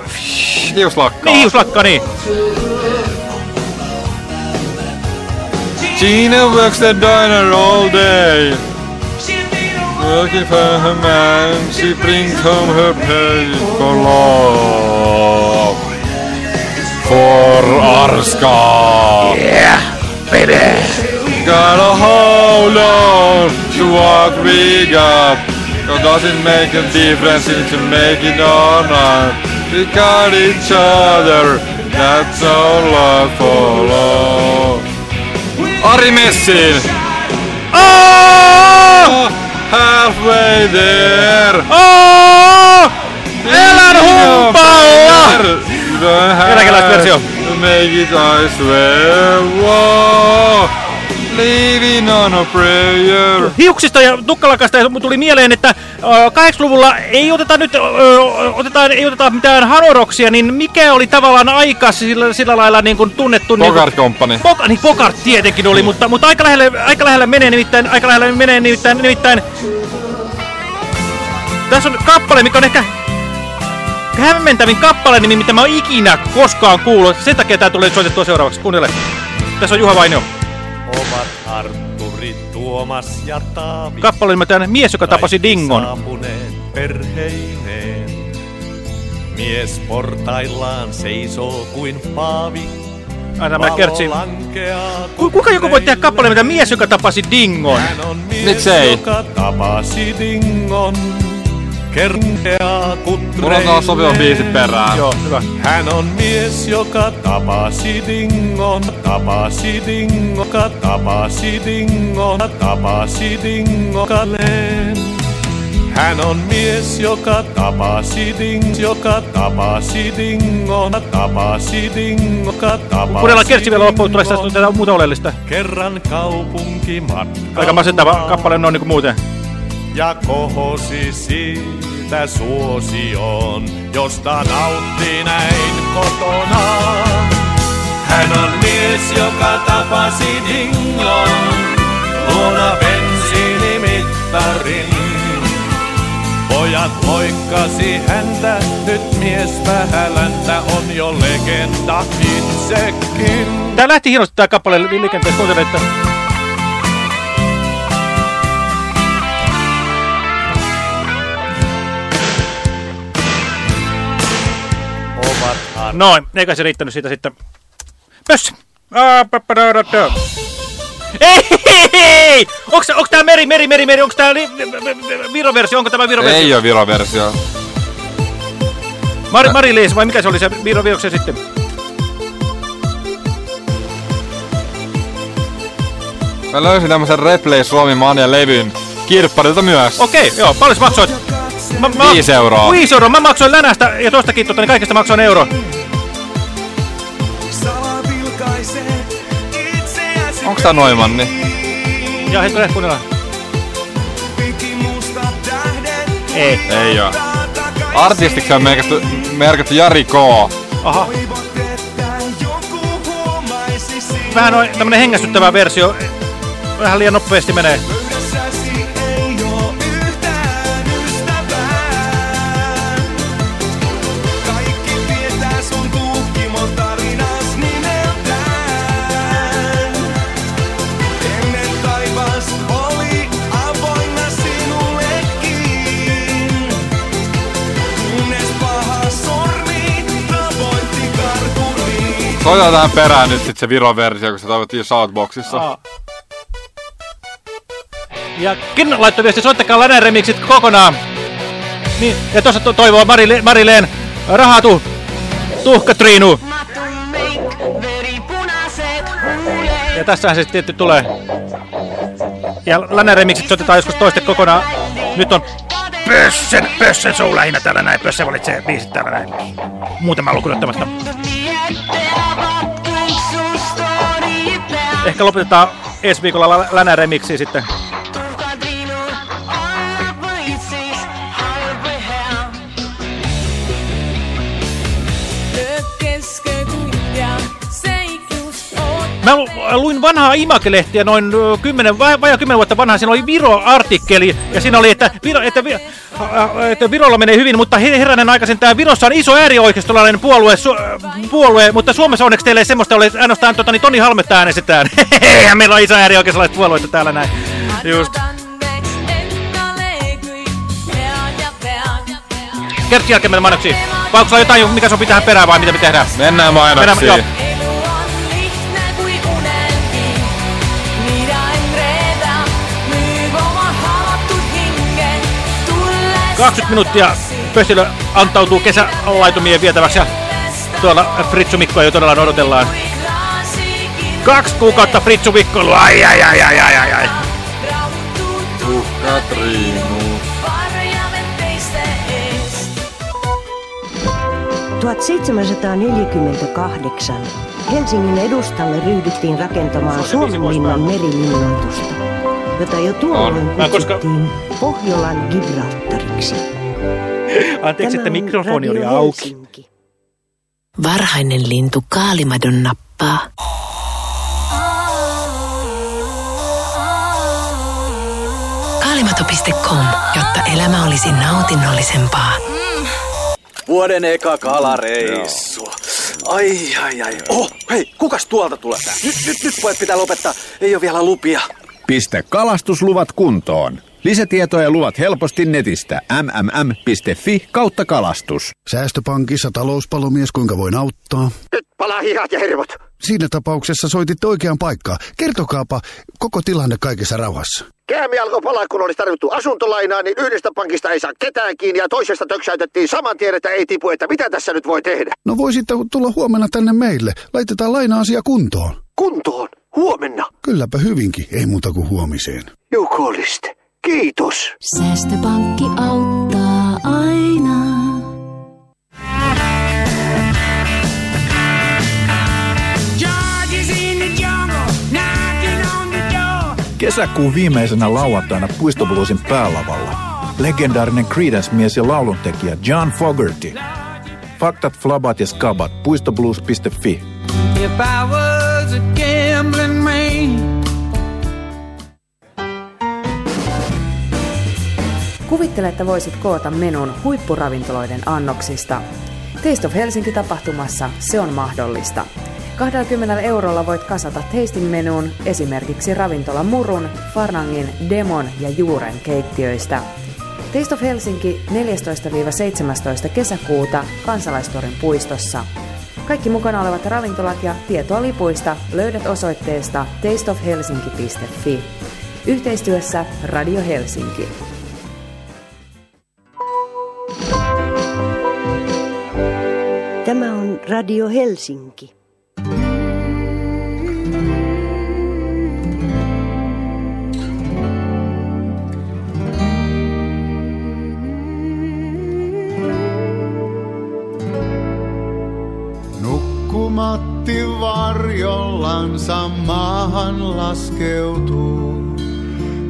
Hiuslakkaa. Niin, hiuslakka, niin. Gina works the diner all day. Working for her man, she brings home her pay for love. For Arska. Yeah, baby. Gotta hold on to what we got. Cause doesn't make a difference if you make it or not. We got each other, that's all love for love. Ari Messin! Oh! Ah! Halfway there! Ah! Oh! Elän humpalla! Eläkeläisversio. Make it I swear, whoa! Living on a prayer. Hiuksista ja tukkalakasta tuli mieleen, että äh, 80-luvulla ei oteta nyt otetaan, ei oteta mitään hanoroksia, niin mikä oli tavallaan aika sillä, sillä lailla niin kuin tunnettu... Bogart Company. Niin, Bogart, niin Bogart tietenkin oli, mutta, mutta aika, lähelle, aika lähellä menee nimittäin, aika lähellä menee nimittäin, nimittäin tässä on kappale, mikä on ehkä hämmentävin kappale, nimi, mitä mä oon ikinä koskaan kuullut. Sen takia tää tulee soitettua seuraavaksi. Kuuntele. Tässä on Juha Vainio. Ovat Arturi, Tuomas ja Taavi. Kappale nimeltään Mies, joka tapasi Dingon. Saapuneet perheineen. Mies portaillaan seisoo kuin paavi. Aina mä kertsin. Ku, kuka joku voi tehdä kappaleen, mitä mies, joka tapasi Dingon? Hän on mies, Miksei? joka tapasi dingon. Kerkeaa kutreineen. Mulla on taas sopiva biisi perään. Joo, hyvä. Hän on mies, joka tapasi dingon, tapasi dingon, joka tapasi dingon, tapasi dingon kaleen. Hän on mies, joka tapasi ding, joka tapasi dingon, tapasi dingon, joka tapasi Kuunnellaan kertsi vielä loppuun, tulee tästä muuta oleellista. Kerran kaupunki Aika masentava kappale noin niinku muuten. Ja kohosi siitä suosioon, josta nautti näin kotona. Hän on mies, joka tapasi dingon, luona bensiinimittarin. Pojat moikkasi häntä, nyt mies vähäläntä on jo legenda itsekin. Tää lähti hienosti tää kappale li- liikenteessä. Että... Noin, eikä se riittänyt siitä sitten. Aa, pappadadada. Ei! Onks, onks tää meri, meri, meri, meri, onks tää li, viroversio, onko tämä viroversio? Ei oo viroversio. Mari, Mari Liis, vai mikä se oli se viroversio sitten? Mä löysin tämmösen Replay Suomi Mania levyn kirpparilta myös. Okei, joo, paljon maksoit? Mä, mä, Viisi euroa. Viisi euroa, mä maksoin länästä ja tostakin, tota, niin kaikesta maksoin euro. Onks tää Noimanni? Ja hetkinen, kuunnellaan. Ei. Ei oo. Artistiksi on merkitty, merkitty Jari K. Aha. Vähän noin tämmönen hengästyttävä versio. Vähän liian nopeasti menee. Soitetaan tähän perään nyt sit se Viron versio, kun se toivottiin Shoutboxissa. Aa. Ja Kinno laittoi viesti, soittakaa Länän remixit kokonaan. Niin, ja tuossa to toivoo Marile Marileen rahaa tu tuhkatriinu. Ja tässähän se sitten tietty tulee. Ja Länän remixit soitetaan joskus toiste kokonaan. Nyt on Pössen, Pössen show lähinnä täällä näin. Pössen valitsee biisit täällä näin. Muutama lukuun ottamatta. Ehkä lopetetaan ensi viikolla lä- Länä remiksi sitten. Mä lu- luin vanhaa Imake-lehtiä noin ö, 10, vai, vajaa 10 vuotta vanhaa. Siinä oli Viro-artikkeli ja siinä oli, että, Viro, että, Vi- ä, että Virolla menee hyvin, mutta he- herranen aikaisin tämä Virossa on iso äärioikeistolainen puolue, su, puolue, mutta Suomessa onneksi teille ei semmoista ole, ainoastaan tota, niin Toni Halmetta äänestetään. Hehehe, meillä on iso äärioikeistolaiset puolueita täällä näin. Just. Kertsi jälkeen mennään mainoksiin. Vai onko jotain, mikä sopii tähän perään vai mitä me tehdään? Mennään mainoksiin. joo. 20 minuuttia Pössilö antautuu kesälaitumien vietäväksi ja tuolla Fritsu Mikkoa jo todella odotellaan. Kaksi kuukautta Fritsu Mikkoilua, ai ai ai ai ai ai ai. Katriinu. 1748 Helsingin edustalle ryhdyttiin rakentamaan Suomenlinnan merilinnoitusta, jota jo tuolloin On. Mä koska- kutsuttiin Pohjolan Gibraltariksi. Anteeksi, että Tämä mikrofoni oli auki. Helsinki. Varhainen lintu kaalimadon nappaa. Kaalimato.com, jotta elämä olisi nautinnollisempaa. Vuoden eka kalareissu. Ai, ai, ai. Oh, hei, kukas tuolta tulee? Nyt, nyt, nyt pojat pitää lopettaa. Ei ole vielä lupia. Pistä kalastusluvat kuntoon. Lisätietoja luvat helposti netistä mmm.fi kautta kalastus. Säästöpankissa talouspalomies, kuinka voin auttaa? Nyt palaa hihat ja hermot. Siinä tapauksessa soititte oikeaan paikkaan. Kertokaapa koko tilanne kaikessa rauhassa. Käämi alkoi palaa, kun olisi tarvittu asuntolainaa, niin yhdestä pankista ei saa ketään kiinni ja toisesta töksäytettiin saman tien, että ei tipu, että mitä tässä nyt voi tehdä. No voisitte tulla huomenna tänne meille. Laitetaan laina-asia kuntoon. Kuntoon. Huomenna. Kylläpä hyvinkin, ei muuta kuin huomiseen. Jukolist. Kiitos. Säästöpankki auttaa aina. Kesäkuun viimeisenä lauantaina Puistobluesin päälavalla. Legendaarinen Creedence-mies ja lauluntekijä John Fogerty. Faktat, flabat ja skabat. Puistoblues.fi. If I was a gambling man. Kuvittele, että voisit koota menun huippuravintoloiden annoksista. Taste of Helsinki-tapahtumassa se on mahdollista. 20 eurolla voit kasata tasting menuun esimerkiksi ravintola Murun, Farnangin, Demon ja Juuren keittiöistä. Taste of Helsinki 14-17 kesäkuuta Kansalaistorin puistossa. Kaikki mukana olevat ravintolat ja tietoa lipuista löydät osoitteesta tasteofhelsinki.fi. Yhteistyössä Radio Helsinki. Tämä on Radio Helsinki. Nukkumatti varjollansa maahan laskeutuu.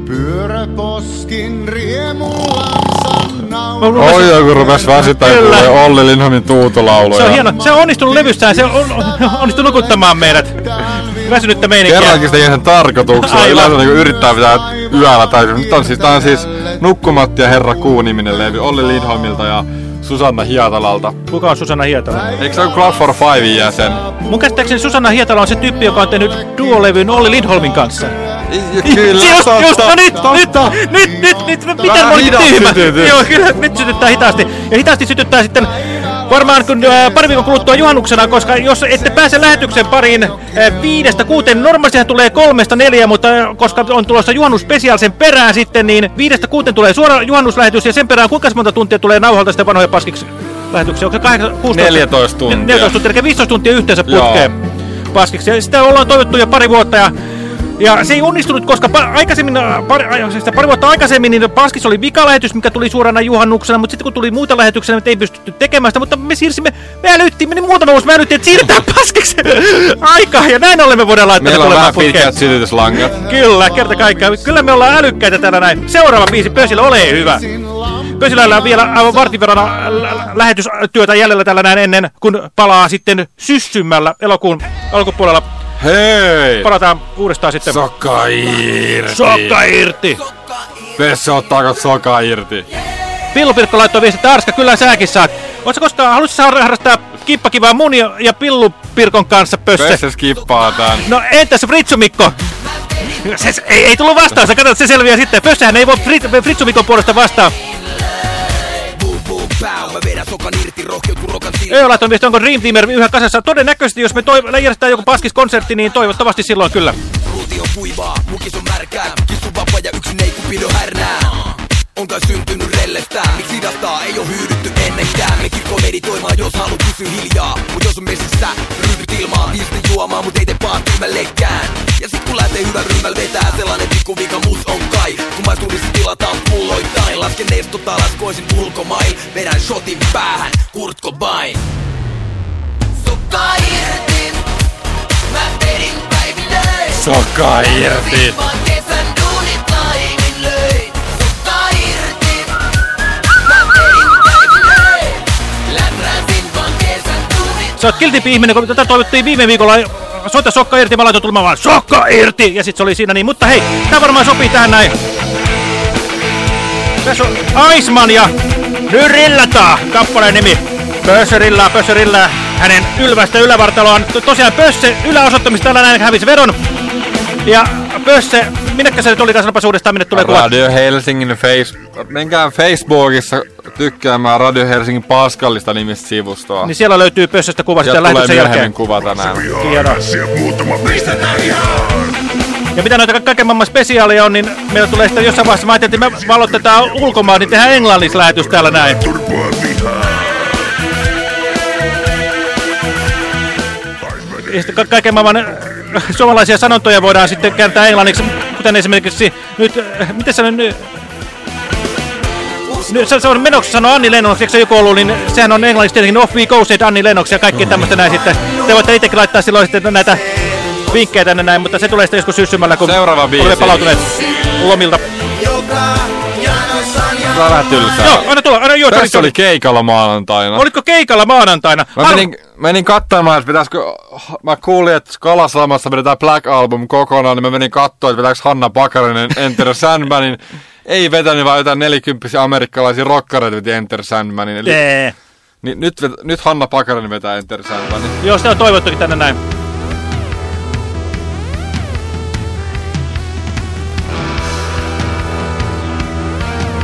Pyöräposkin riemullansa nauraa. Oi, oi, kun rupes väsyttää, kun Kyllä. tulee Olli Lindholmin tuutulaulu. Se on hieno. Se on onnistunut levyssään. Se on on onnistunut nukuttamaan meidät. Väsynyttä meininkiä. Kerrankin tekee sen tarkoituksella. Yleensä niin yrittää pitää yöllä. Tai nyt on siis, tää on siis Nukkumatti ja Herra Kuu-niminen levy. Olli Lindholmilta ja Susanna Hietalalta. Kuka on Susanna Hietala? Eikö se ole Club for Five jäsen? Mun käsittääkseni Susanna Hietala on se tyyppi, joka on tehnyt duolevyn Olli Lindholmin kanssa. Kyllä, just, totta, just, no nyt, totta. nyt, nyt, nyt, nyt, nyt, mitä Vähän mä olin tyhmä. Joo, kyllä, nyt sytyttää hitaasti. Ja hitaasti sytyttää sitten varmaan kun pari viikon kuluttua juhannuksena, koska jos ette pääse lähetyksen pariin viidestä kuuteen, normaalistihan tulee kolmesta neljä, mutta koska on tulossa juhannusspecial sen perään sitten, niin viidestä kuuteen tulee suora juhannuslähetys ja sen perään kuinka monta tuntia tulee nauhalta sitten vanhoja paskiksi lähetyksiä? Onko se 8, 16? 14 tuntia. 14 tuntia, eli 15 tuntia yhteensä putkeen paskiksi. Ja sitä ollaan toivottu jo pari vuotta ja Ja se ei onnistunut, koska pa aikaisemmin, äh, pari, ai- siis pari vuotta aikaisemmin niin Paskis oli vikalähetys, mikä tuli suorana juhannuksena, mutta sitten kun tuli muita lähetyksiä, me ei pystytty tekemään sitä, mutta me siirsimme, me älyttiin, meni muutama vuosi, me älyttiin, että siirretään Paskiksen aikaa, ja näin ollen me voidaan laittaa Meillä on vähän pitkät sytytyslangat. Kyllä, kerta kaikkiaan. Kyllä me ollaan älykkäitä täällä näin. Seuraava biisi, Pösillä, ole hyvä. Pösilällä on vielä aivan vartin verran lähetystyötä jäljellä tällä näin ennen, kun palaa sitten syssymällä elokuun alkupuolella. Hei! Palataan uudestaan sitten. Sokka irti. Sokka irti! Vesse ottaako soka irti? Pillu Pirkko laittoi viesti, että Arska, kyllä säkin saat. Oletko koskaan, haluaisi harrastaa kippakivaa mun ja, ja Pillu Pirkon kanssa pösse? Vesse skippaa tän. No entäs Fritsu Mikko? Se, se, ei, ei tullut vastausta, katsotaan, se selviää sitten. Pössähän ei voi Frit, Fritsu Mikon puolesta vastaa. Ei ole viesti, onko Dream Teamer yhä kasassa. Todennäköisesti, jos me toiv- järjestetään joku paskiskonsertti, niin toivottavasti silloin kyllä. Ruutio kuivaa, mukis on märkää Kissu vapaa ja yksin ei kupido härnää On kai syntynyt rellestää Miksi hidastaa, ei oo hyydytty ennenkään Me kirkko meditoimaan, jos haluat pysy hiljaa. Mut jos on messissä, ryhdyt ilmaan. Viisti juomaan, mut ei te paa tyhmällekään. Ja sit kun lähtee hyvän ryhmällä vetää Sellainen pikku vika mus on kai. Kun maistuudessa tilataan pulloittain Lasken nestot alas, koisin ulkomail Vedän shotin päähän, Kurt Cobain. Sokka irti. Mä vedin päivillöin Sokka irti. Vaan kesän duunit laiminlöin. Sä oot kiltimpi ihminen, kun tätä toivottiin viime viikolla. Soita sokka irti, mä laitoin tulemaan vaan sokka irti! Ja sit se oli siinä niin, mutta hei, tää varmaan sopii tähän näin. Tässä on Aisman ja Nyrillata, kappaleen nimi. Pössörillä, Pössörillä, hänen ylvästä ylävartaloaan. To- Tosiaan Pösse yläosoittamista tällä näin hävisi veron. Ja Pösse, minnekä se nyt oli tässä uudestaan, minne tulee kuvat? Radio Helsingin face... Menkää Facebookissa tykkäämään Radio Helsingin Paskallista nimistä sivustoa. Niin siellä löytyy Pössöstä kuva tulee lähetyksen jälkeen. kuva tänään. Ja mitä noita kaiken maailman spesiaaleja on, niin meillä tulee sitten jossain vaiheessa, mä ajattelin, että me valotetaan ulkomaan, niin tehdään englannislähetys täällä näin. Ja sitten ka kaiken maailman äh, suomalaisia sanontoja voidaan sitten kääntää englanniksi, kuten esimerkiksi nyt, äh, miten se nyt... Nyt se, se on menoksi sanoa Anni Lennox, eikö se joku ollut, niin sehän on englanniksi tietenkin Off We Go, said Anni Lennox ja kaikkea tämmöistä näin sitten. Te voitte itsekin laittaa silloin sitten näitä vinkkejä tänne näin, mutta se tulee sitten joskus syssymällä, kun Seuraava biisi. olemme palautuneet lomilta. Tää on vähän tylsää. Joo, anna tulla, anna joo. Tässä oli keikalla maanantaina. Olitko keikalla maanantaina? Mä menin, menin katsomaan, että pitäisikö... Mä kuulin, että Kalasalamassa vedetään Black Album kokonaan, niin mä menin katsoa, että vetääkö Hanna Pakarinen Enter Sandmanin. Ei vetänyt, vaan jotain nelikymppisiä amerikkalaisia rockareita veti Enter Sandmanin. Eli, Ee. niin nyt, nyt Hanna Pakarinen vetää Enter Sandmanin. Joo, sitä on toivottukin tänne näin.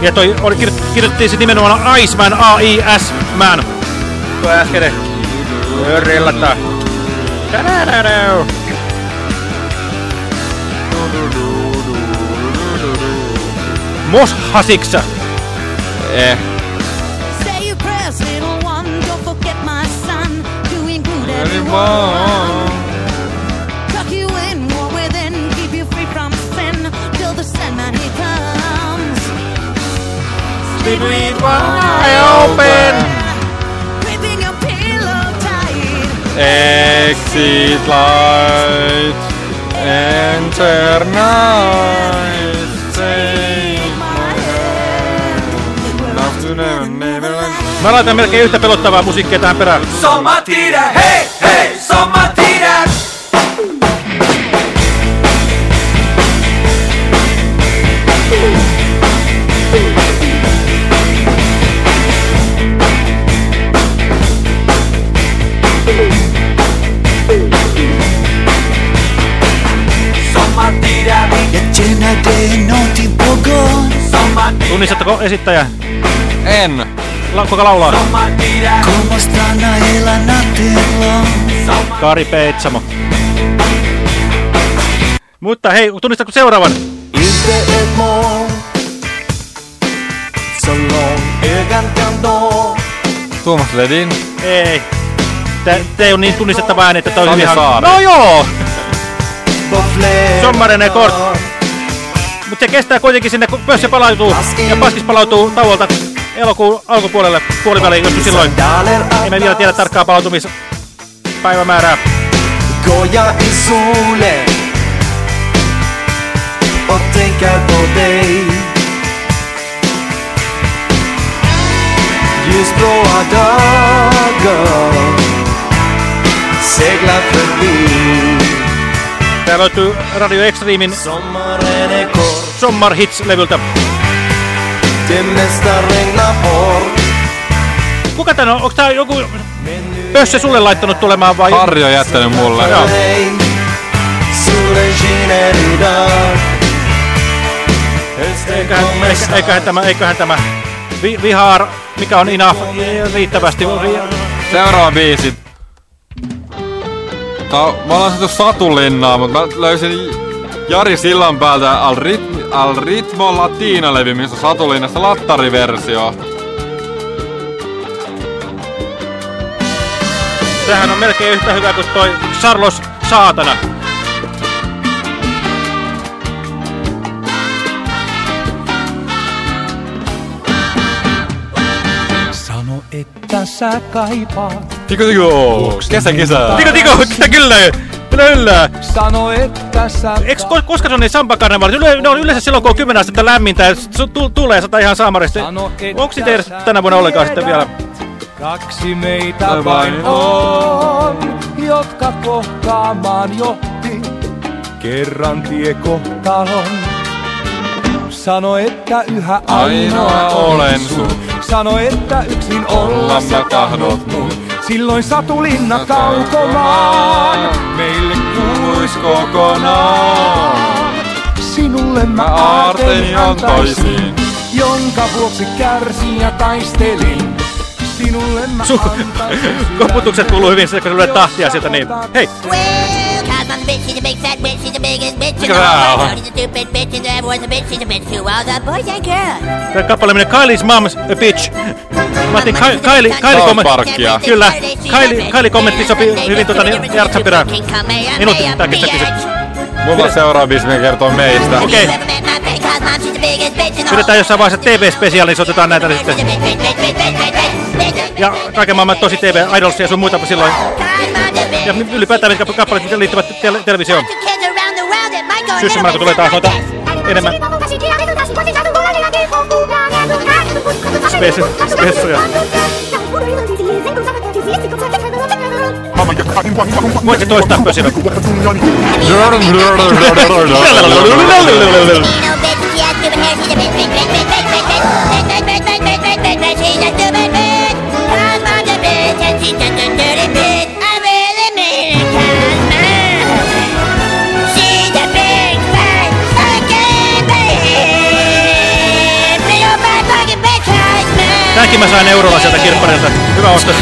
Ja toi oli, kirjo- kirjoitettiin se nimenomaan Iceman, A-I-S-Man. Tuo äskeinen. Rillata. Tadadadau. Eh. Sleep with one eye open. Gripping your pillow tight. Exit light. Enter night. Mä laitan melkein yhtä pelottavaa musiikkia tähän perään. Sommatida, hei, hei, de noti pogon. Tunnistatteko esittäjä? En. Kuka laulaa? Kari Peitsamo. Mutta hei, tunnistatko seuraavan? Tuomas Ledin. Ei. Te, te ei ole niin tunnistettava ääni, että toi on ihan... No joo! är kort. Mutta se kestää kuitenkin sinne, kun pössä palautuu ja paskis palautuu tauolta elokuun alkupuolelle puoliväliin, joskus silloin. Ei me vielä tiedä tarkkaa palautumispäivämäärää. Går jag i solen och tänker på dig Ljusblåa dagar seglar förbi Tää löytyy Radio Extremin Sommaren är kort Sommar Hits-levyltä. Det mesta regnar bort Kuka tän on? Onko tää joku Pösse sulle laittanut tulemaan vai? Harri on jättänyt mulle. Joo. Eiköhän, eiköhän tämä, eiköhän tämä vi, vihaar, mikä on enough, riittävästi. ri- Seuraava biisi. Tää, on- mä ollaan saatu Satulinnaa, mutta mä löysin Jari Sillanpäältä Al, Rit, Al Ritmo Latina-levy, missä on Satulinnasta lattariversio. Sehän on melkein yhtä hyvä kuin toi Charlos Saatana. Sano, että sä kaipaat Tiko tiko, kesä kesä. Tiko tiko, kyllä kyllä. Kyllä kyllä. Sano, että sä Eiks, ko- koska se on niin Sampa-karnevaali? Yle, ne on yleensä silloin, kun on 10 astetta lämmintä ja tulee sata ihan saamarista. Onko niitä edes tänä vuonna ollenkaan sitten vielä? Kaksi meitä Tai vain vain on, jotka kohtaamaan johti kerran tie kohtalon. Sano, että yhä Ainoa olen sun. Sano, että yksin olla sä tahdot mun. Silloin satulinna kaukomaan meille kuuluis kokonaan. Sinulle mä aarteeni antoisin. jonka vuoksi kärsin ja taistelin. Sinulle mä Su- Koputukset kuuluu hyvin, kun tulee tahtia sieltä, niin hei! Well, a bitch, she's a big fat bitch, she's the biggest bitch in the whole world. She's a stupid bitch, and everyone's a bitch, she's a bitch to all the boys and girls. Tämä kappale menee Kylie's Mom's a Bitch. Mä ajattelin, Kylie, Kylie kommentti. Parkia. Kyllä, Kylie, Kylie kommentti sopi hyvin tuota niin Jartsa perään. Minuutti tää kestää kysy. Mulla on seuraava biisi, mikä kertoo meistä. Okei. The Pidetään jossain vaiheessa TV-spesiaali, niin otetaan näitä sitten. Ja kaiken maailman tosi TV, Idolsia ja sun muita silloin. Ja ylipäätään mitkä kappaleet, mitkä liittyvät tele- televisioon. Syssämällä, kun tulee taas noita enemmän spes- spessuja. Voitko toistaa pösilö? Tänkin kirpparilta. Hyvä ostos.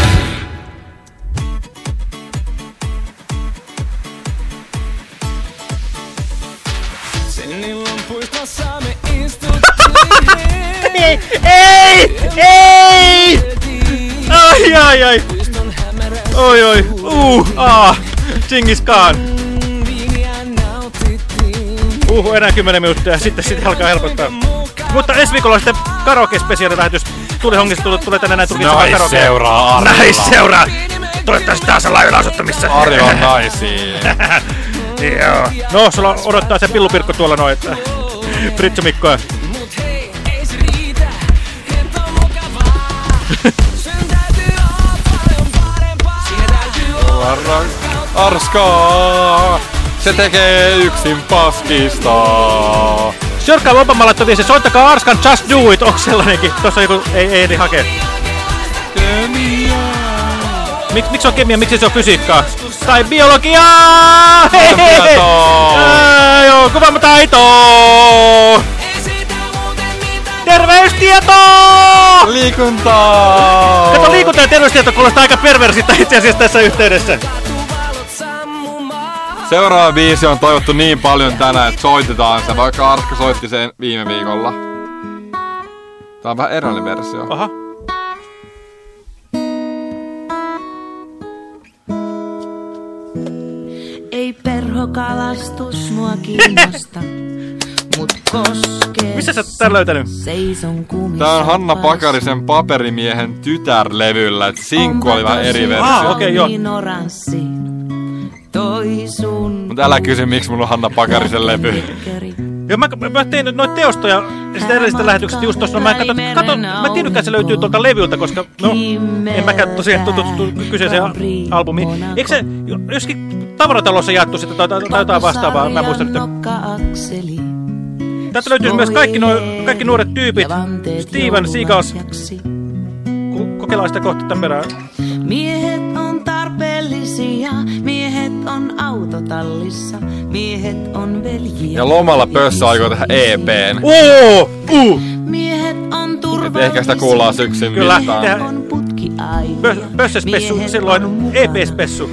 Ei! Ei! Ai ai ai! Oi oi! Uh! Ah! Chingis Khan! Uh, enää 10 minuuttia sitten sitten alkaa helpottaa. Mutta ensi viikolla sitten karaoke-spesiaalilähetys. Tuli hongista tulee, tulee tänne näin tulkitsemaan Nais karaoke. seuraa Arilla. Nais seuraa! Tulettaisiin taas lailla asuttamissa. Ari on naisia. Joo. No, sulla odottaa se pillupirkko tuolla noin, että... Fritsu Mikkoa. Arskaa, se tekee yksin paskista. Sörkkä Obama laittoi viesti, soittakaa Arskan Just Do It, onko sellainenkin? Tuossa joku, ei, ei edi hake. Mik, miksi on kemia, miksi se on fysiikkaa? Tai biologiaa! Hei, hei, hei. Tietoa. Ää, Joo, kuvamataito! Terveystietoa! Liikuntaa! Kato, liikunta ja terveystieto kuulostaa aika perversittä itse asiassa tässä yhteydessä. Seuraava biisi on toivottu niin paljon tänään, että soitetaan se, vaikka Arska soitti sen viime viikolla. Tää on vähän erilainen versio. Aha. Ei perhokalastus mua kiinnosta, mut koskee. Missä sä oot tän löytänyt? Seison. Tää on Hanna Pakarisen paperimiehen tytärlevyllä, että sinkku oli vähän eri versio. Ah, okei, joo. Mutta älä kysy, miksi mulla on Hanna Pakarisen levy. Ja mä, mä tein nyt noita teostoja sitä edellisestä lähetyksestä just tossa. No mä katon, katon, mä en tiennytkään, se löytyy tuolta levyltä, koska no, en mäkään tosiaan tutustu kyseiseen albumiin. Eikö se joskin tavaratalossa jaettu sitten tai, tai, tai jotain vastaavaa? Mä en muista nyt. Täältä löytyy myös kaikki, no, kaikki nuoret tyypit. Steven Seagals. Ko- Kokeillaan sitä kohta tämän perään. Miehet autotallissa, miehet on veljiä. Ja lomalla pössä aikoo tehdä EPn. Oo! Uh! Miehet on turvallisia. ehkä sitä kuullaan syksyn Kyllä, mittaan. tehdään On putki aivan. Pö- Pössespessu, silloin EP-spessu.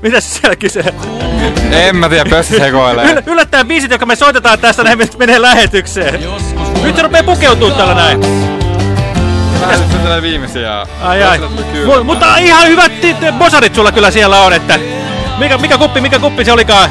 Mitä se siellä kysyy? En mä tiedä, pössä sekoilee. Yl yllättäen biisit, jotka me soitetaan tästä, ne menee lähetykseen. Nyt se rupeaa pukeutuu tällä näin. On tällä viimeisiä. Ai ai. Mu mutta ihan hyvät bosarit sulla kyllä siellä on, että... Mikä, mikä kuppi, mikä kuppi se olikaan?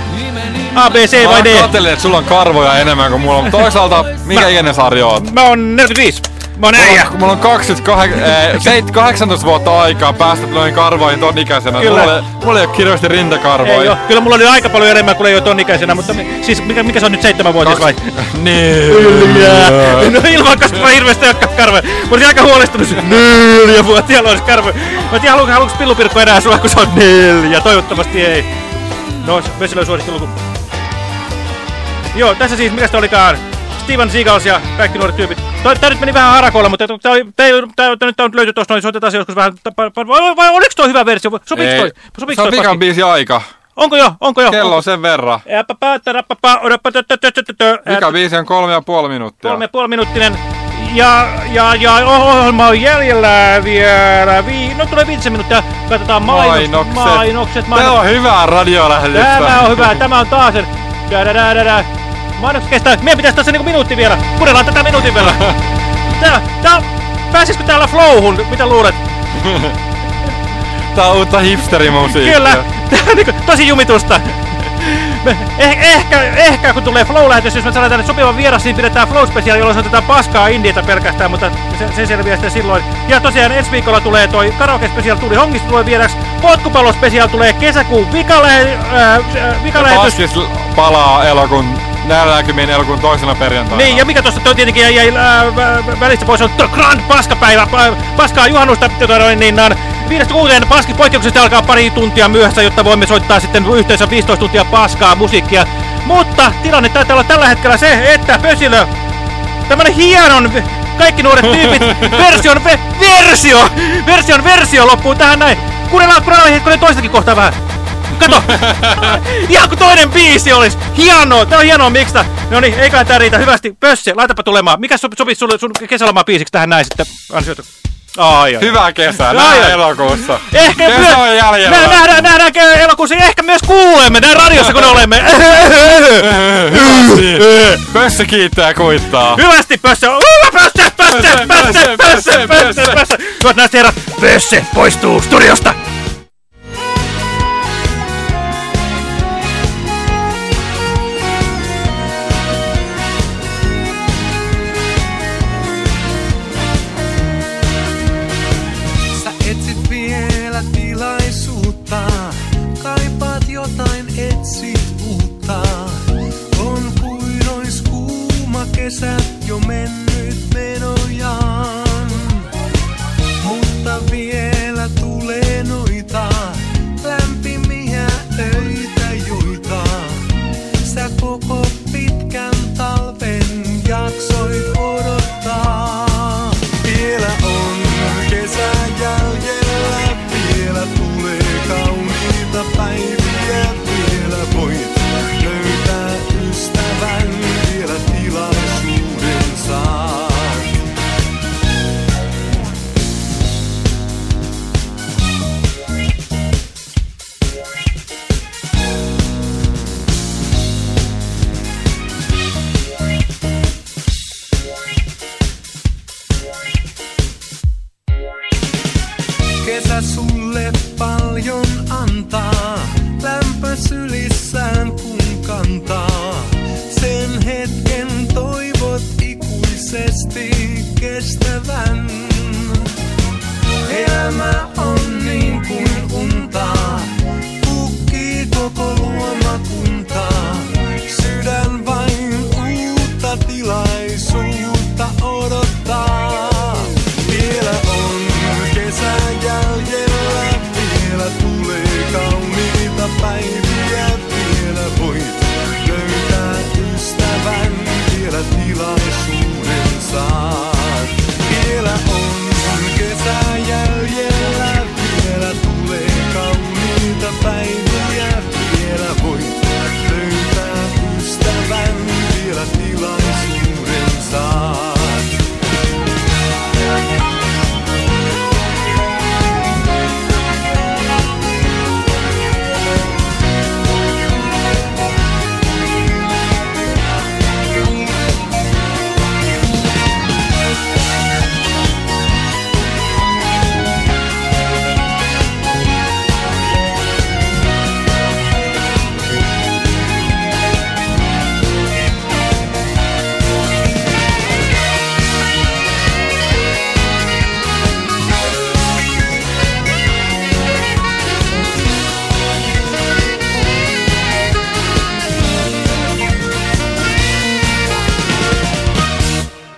A, B, C vai Mä D? katselin, että sulla on karvoja enemmän kuin mulla, mutta toisaalta, mikä Mä- ikäinen sarja oot? Mä oon 45. Mä oon äijä. Mulla, mulla on 28, eh, seit- 18 vuotta aikaa päästä noin karvoihin ton ikäisenä. Kyllä. Mulla, mulla ei ole kirjallisesti rintakarvoja. Ei oo. Kyllä mulla oli aika paljon enemmän kuin ei ole ton ikäisenä, mutta mi- siis mikä, mikä se on nyt seitsemänvuotias vai? Niin. No ilman kasvaa hirveästi ei olekaan karvoja. Mä olisin aika huolestunut, neljä vuotiaalla olisi karvoja. Mä en tiedä, haluanko, haluanko pillupirkko enää sua, kun se on neljä. Toivottavasti ei. No, Vessilö suosittelu. Joo, tässä siis, mikä se olikaan? Steven Seagals ja kaikki nuoret tyypit. Toi, tää nyt meni vähän harakolla, mutta tää, nyt on löyty tuossa noin, soitetaan se joskus vähän. Vai, oliko toi hyvä versio? Sopiks Ei. toi? Sopiks Se on toi vikan biisi aika. Onko jo? Onko jo? Kello on sen verran. Vika biisi on kolme ja puoli minuuttia. Kolme ja puoli minuuttinen. Ja, ja, ja ohjelma on jäljellä vielä. Vi... No tulee viitisen minuuttia. Katsotaan mainos, Mainokset. mainokset. Tää on hyvää radiolähetystä. Tämä on hyvä. Tämä on taas. Da, da, da, da, da. Mainokset kestää. Meidän pitäisi tässä niinku minuutti vielä. Kuunnellaan tätä minuutin vielä. Tää, tää, pääsisikö täällä flowhun? Mitä luulet? Tää on uutta hipsterimusiikkia. Kyllä. Tää on niinku tosi jumitusta. Me- Eh, ehkä, ehkä kun tulee Flow-lähetys, jos me saadaan tänne sopivan vieras, niin pidetään Flow-spesiaali, jolloin soitetaan paskaa indietä pelkästään, mutta se, se selviää sitten silloin. Ja tosiaan ensi viikolla tulee toi karaoke-spesiaal tuli Hongista tulee vieraksi, potkupallo-spesiaal tulee kesäkuun vikalähe, äh, äh, Ja vikalähetys. Paskis palaa elokuun, 40 elokuun toisena perjantaina. Niin, ja mikä tuossa toi tietenkin jäi, jäi äh, vä- välistä pois on The Grand Paskapäivä, pa, paskaa juhannusta, tota niin on viidestä kuuteen paski poikkeuksesta alkaa pari tuntia myöhässä, jotta voimme soittaa sitten yhteensä 15 tuntia paskaa musiikkia. Mutta tilanne taitaa olla tällä hetkellä se, että Pösilö, tämmönen hienon, kaikki nuoret tyypit, version, ve, versio, version, versio loppuu tähän näin. Kuunnellaan, kuunnellaan hetkonen toistakin kohtaa vähän. Kato! Ihan kuin toinen biisi olisi. Hienoa! Tää on hienoa miksta. No niin, eiköhän tää riitä. Hyvästi. Pösse, laitapa tulemaan. Mikä sopi, sopisi sulle sun kesälomaa biisiksi tähän näin sitten? Ansioita. Ai, ai. Hyvää kesää, nähdään ai. elokuussa. Ehkä Kesä myös, on jäljellä. Nä, nähdään, nähdäänkö elokuussa ehkä myös kuulemme näin radiossa kun olemme. Pössä kiittää ja kuittaa. Hyvästi Pösse! Hyvä Pösse! Pösse! Pösse! Pösse! Pösse! Pösse! Hyvät naiset herrat, Pösse poistuu studiosta! Kuuma kesä jo mennyt menojaan.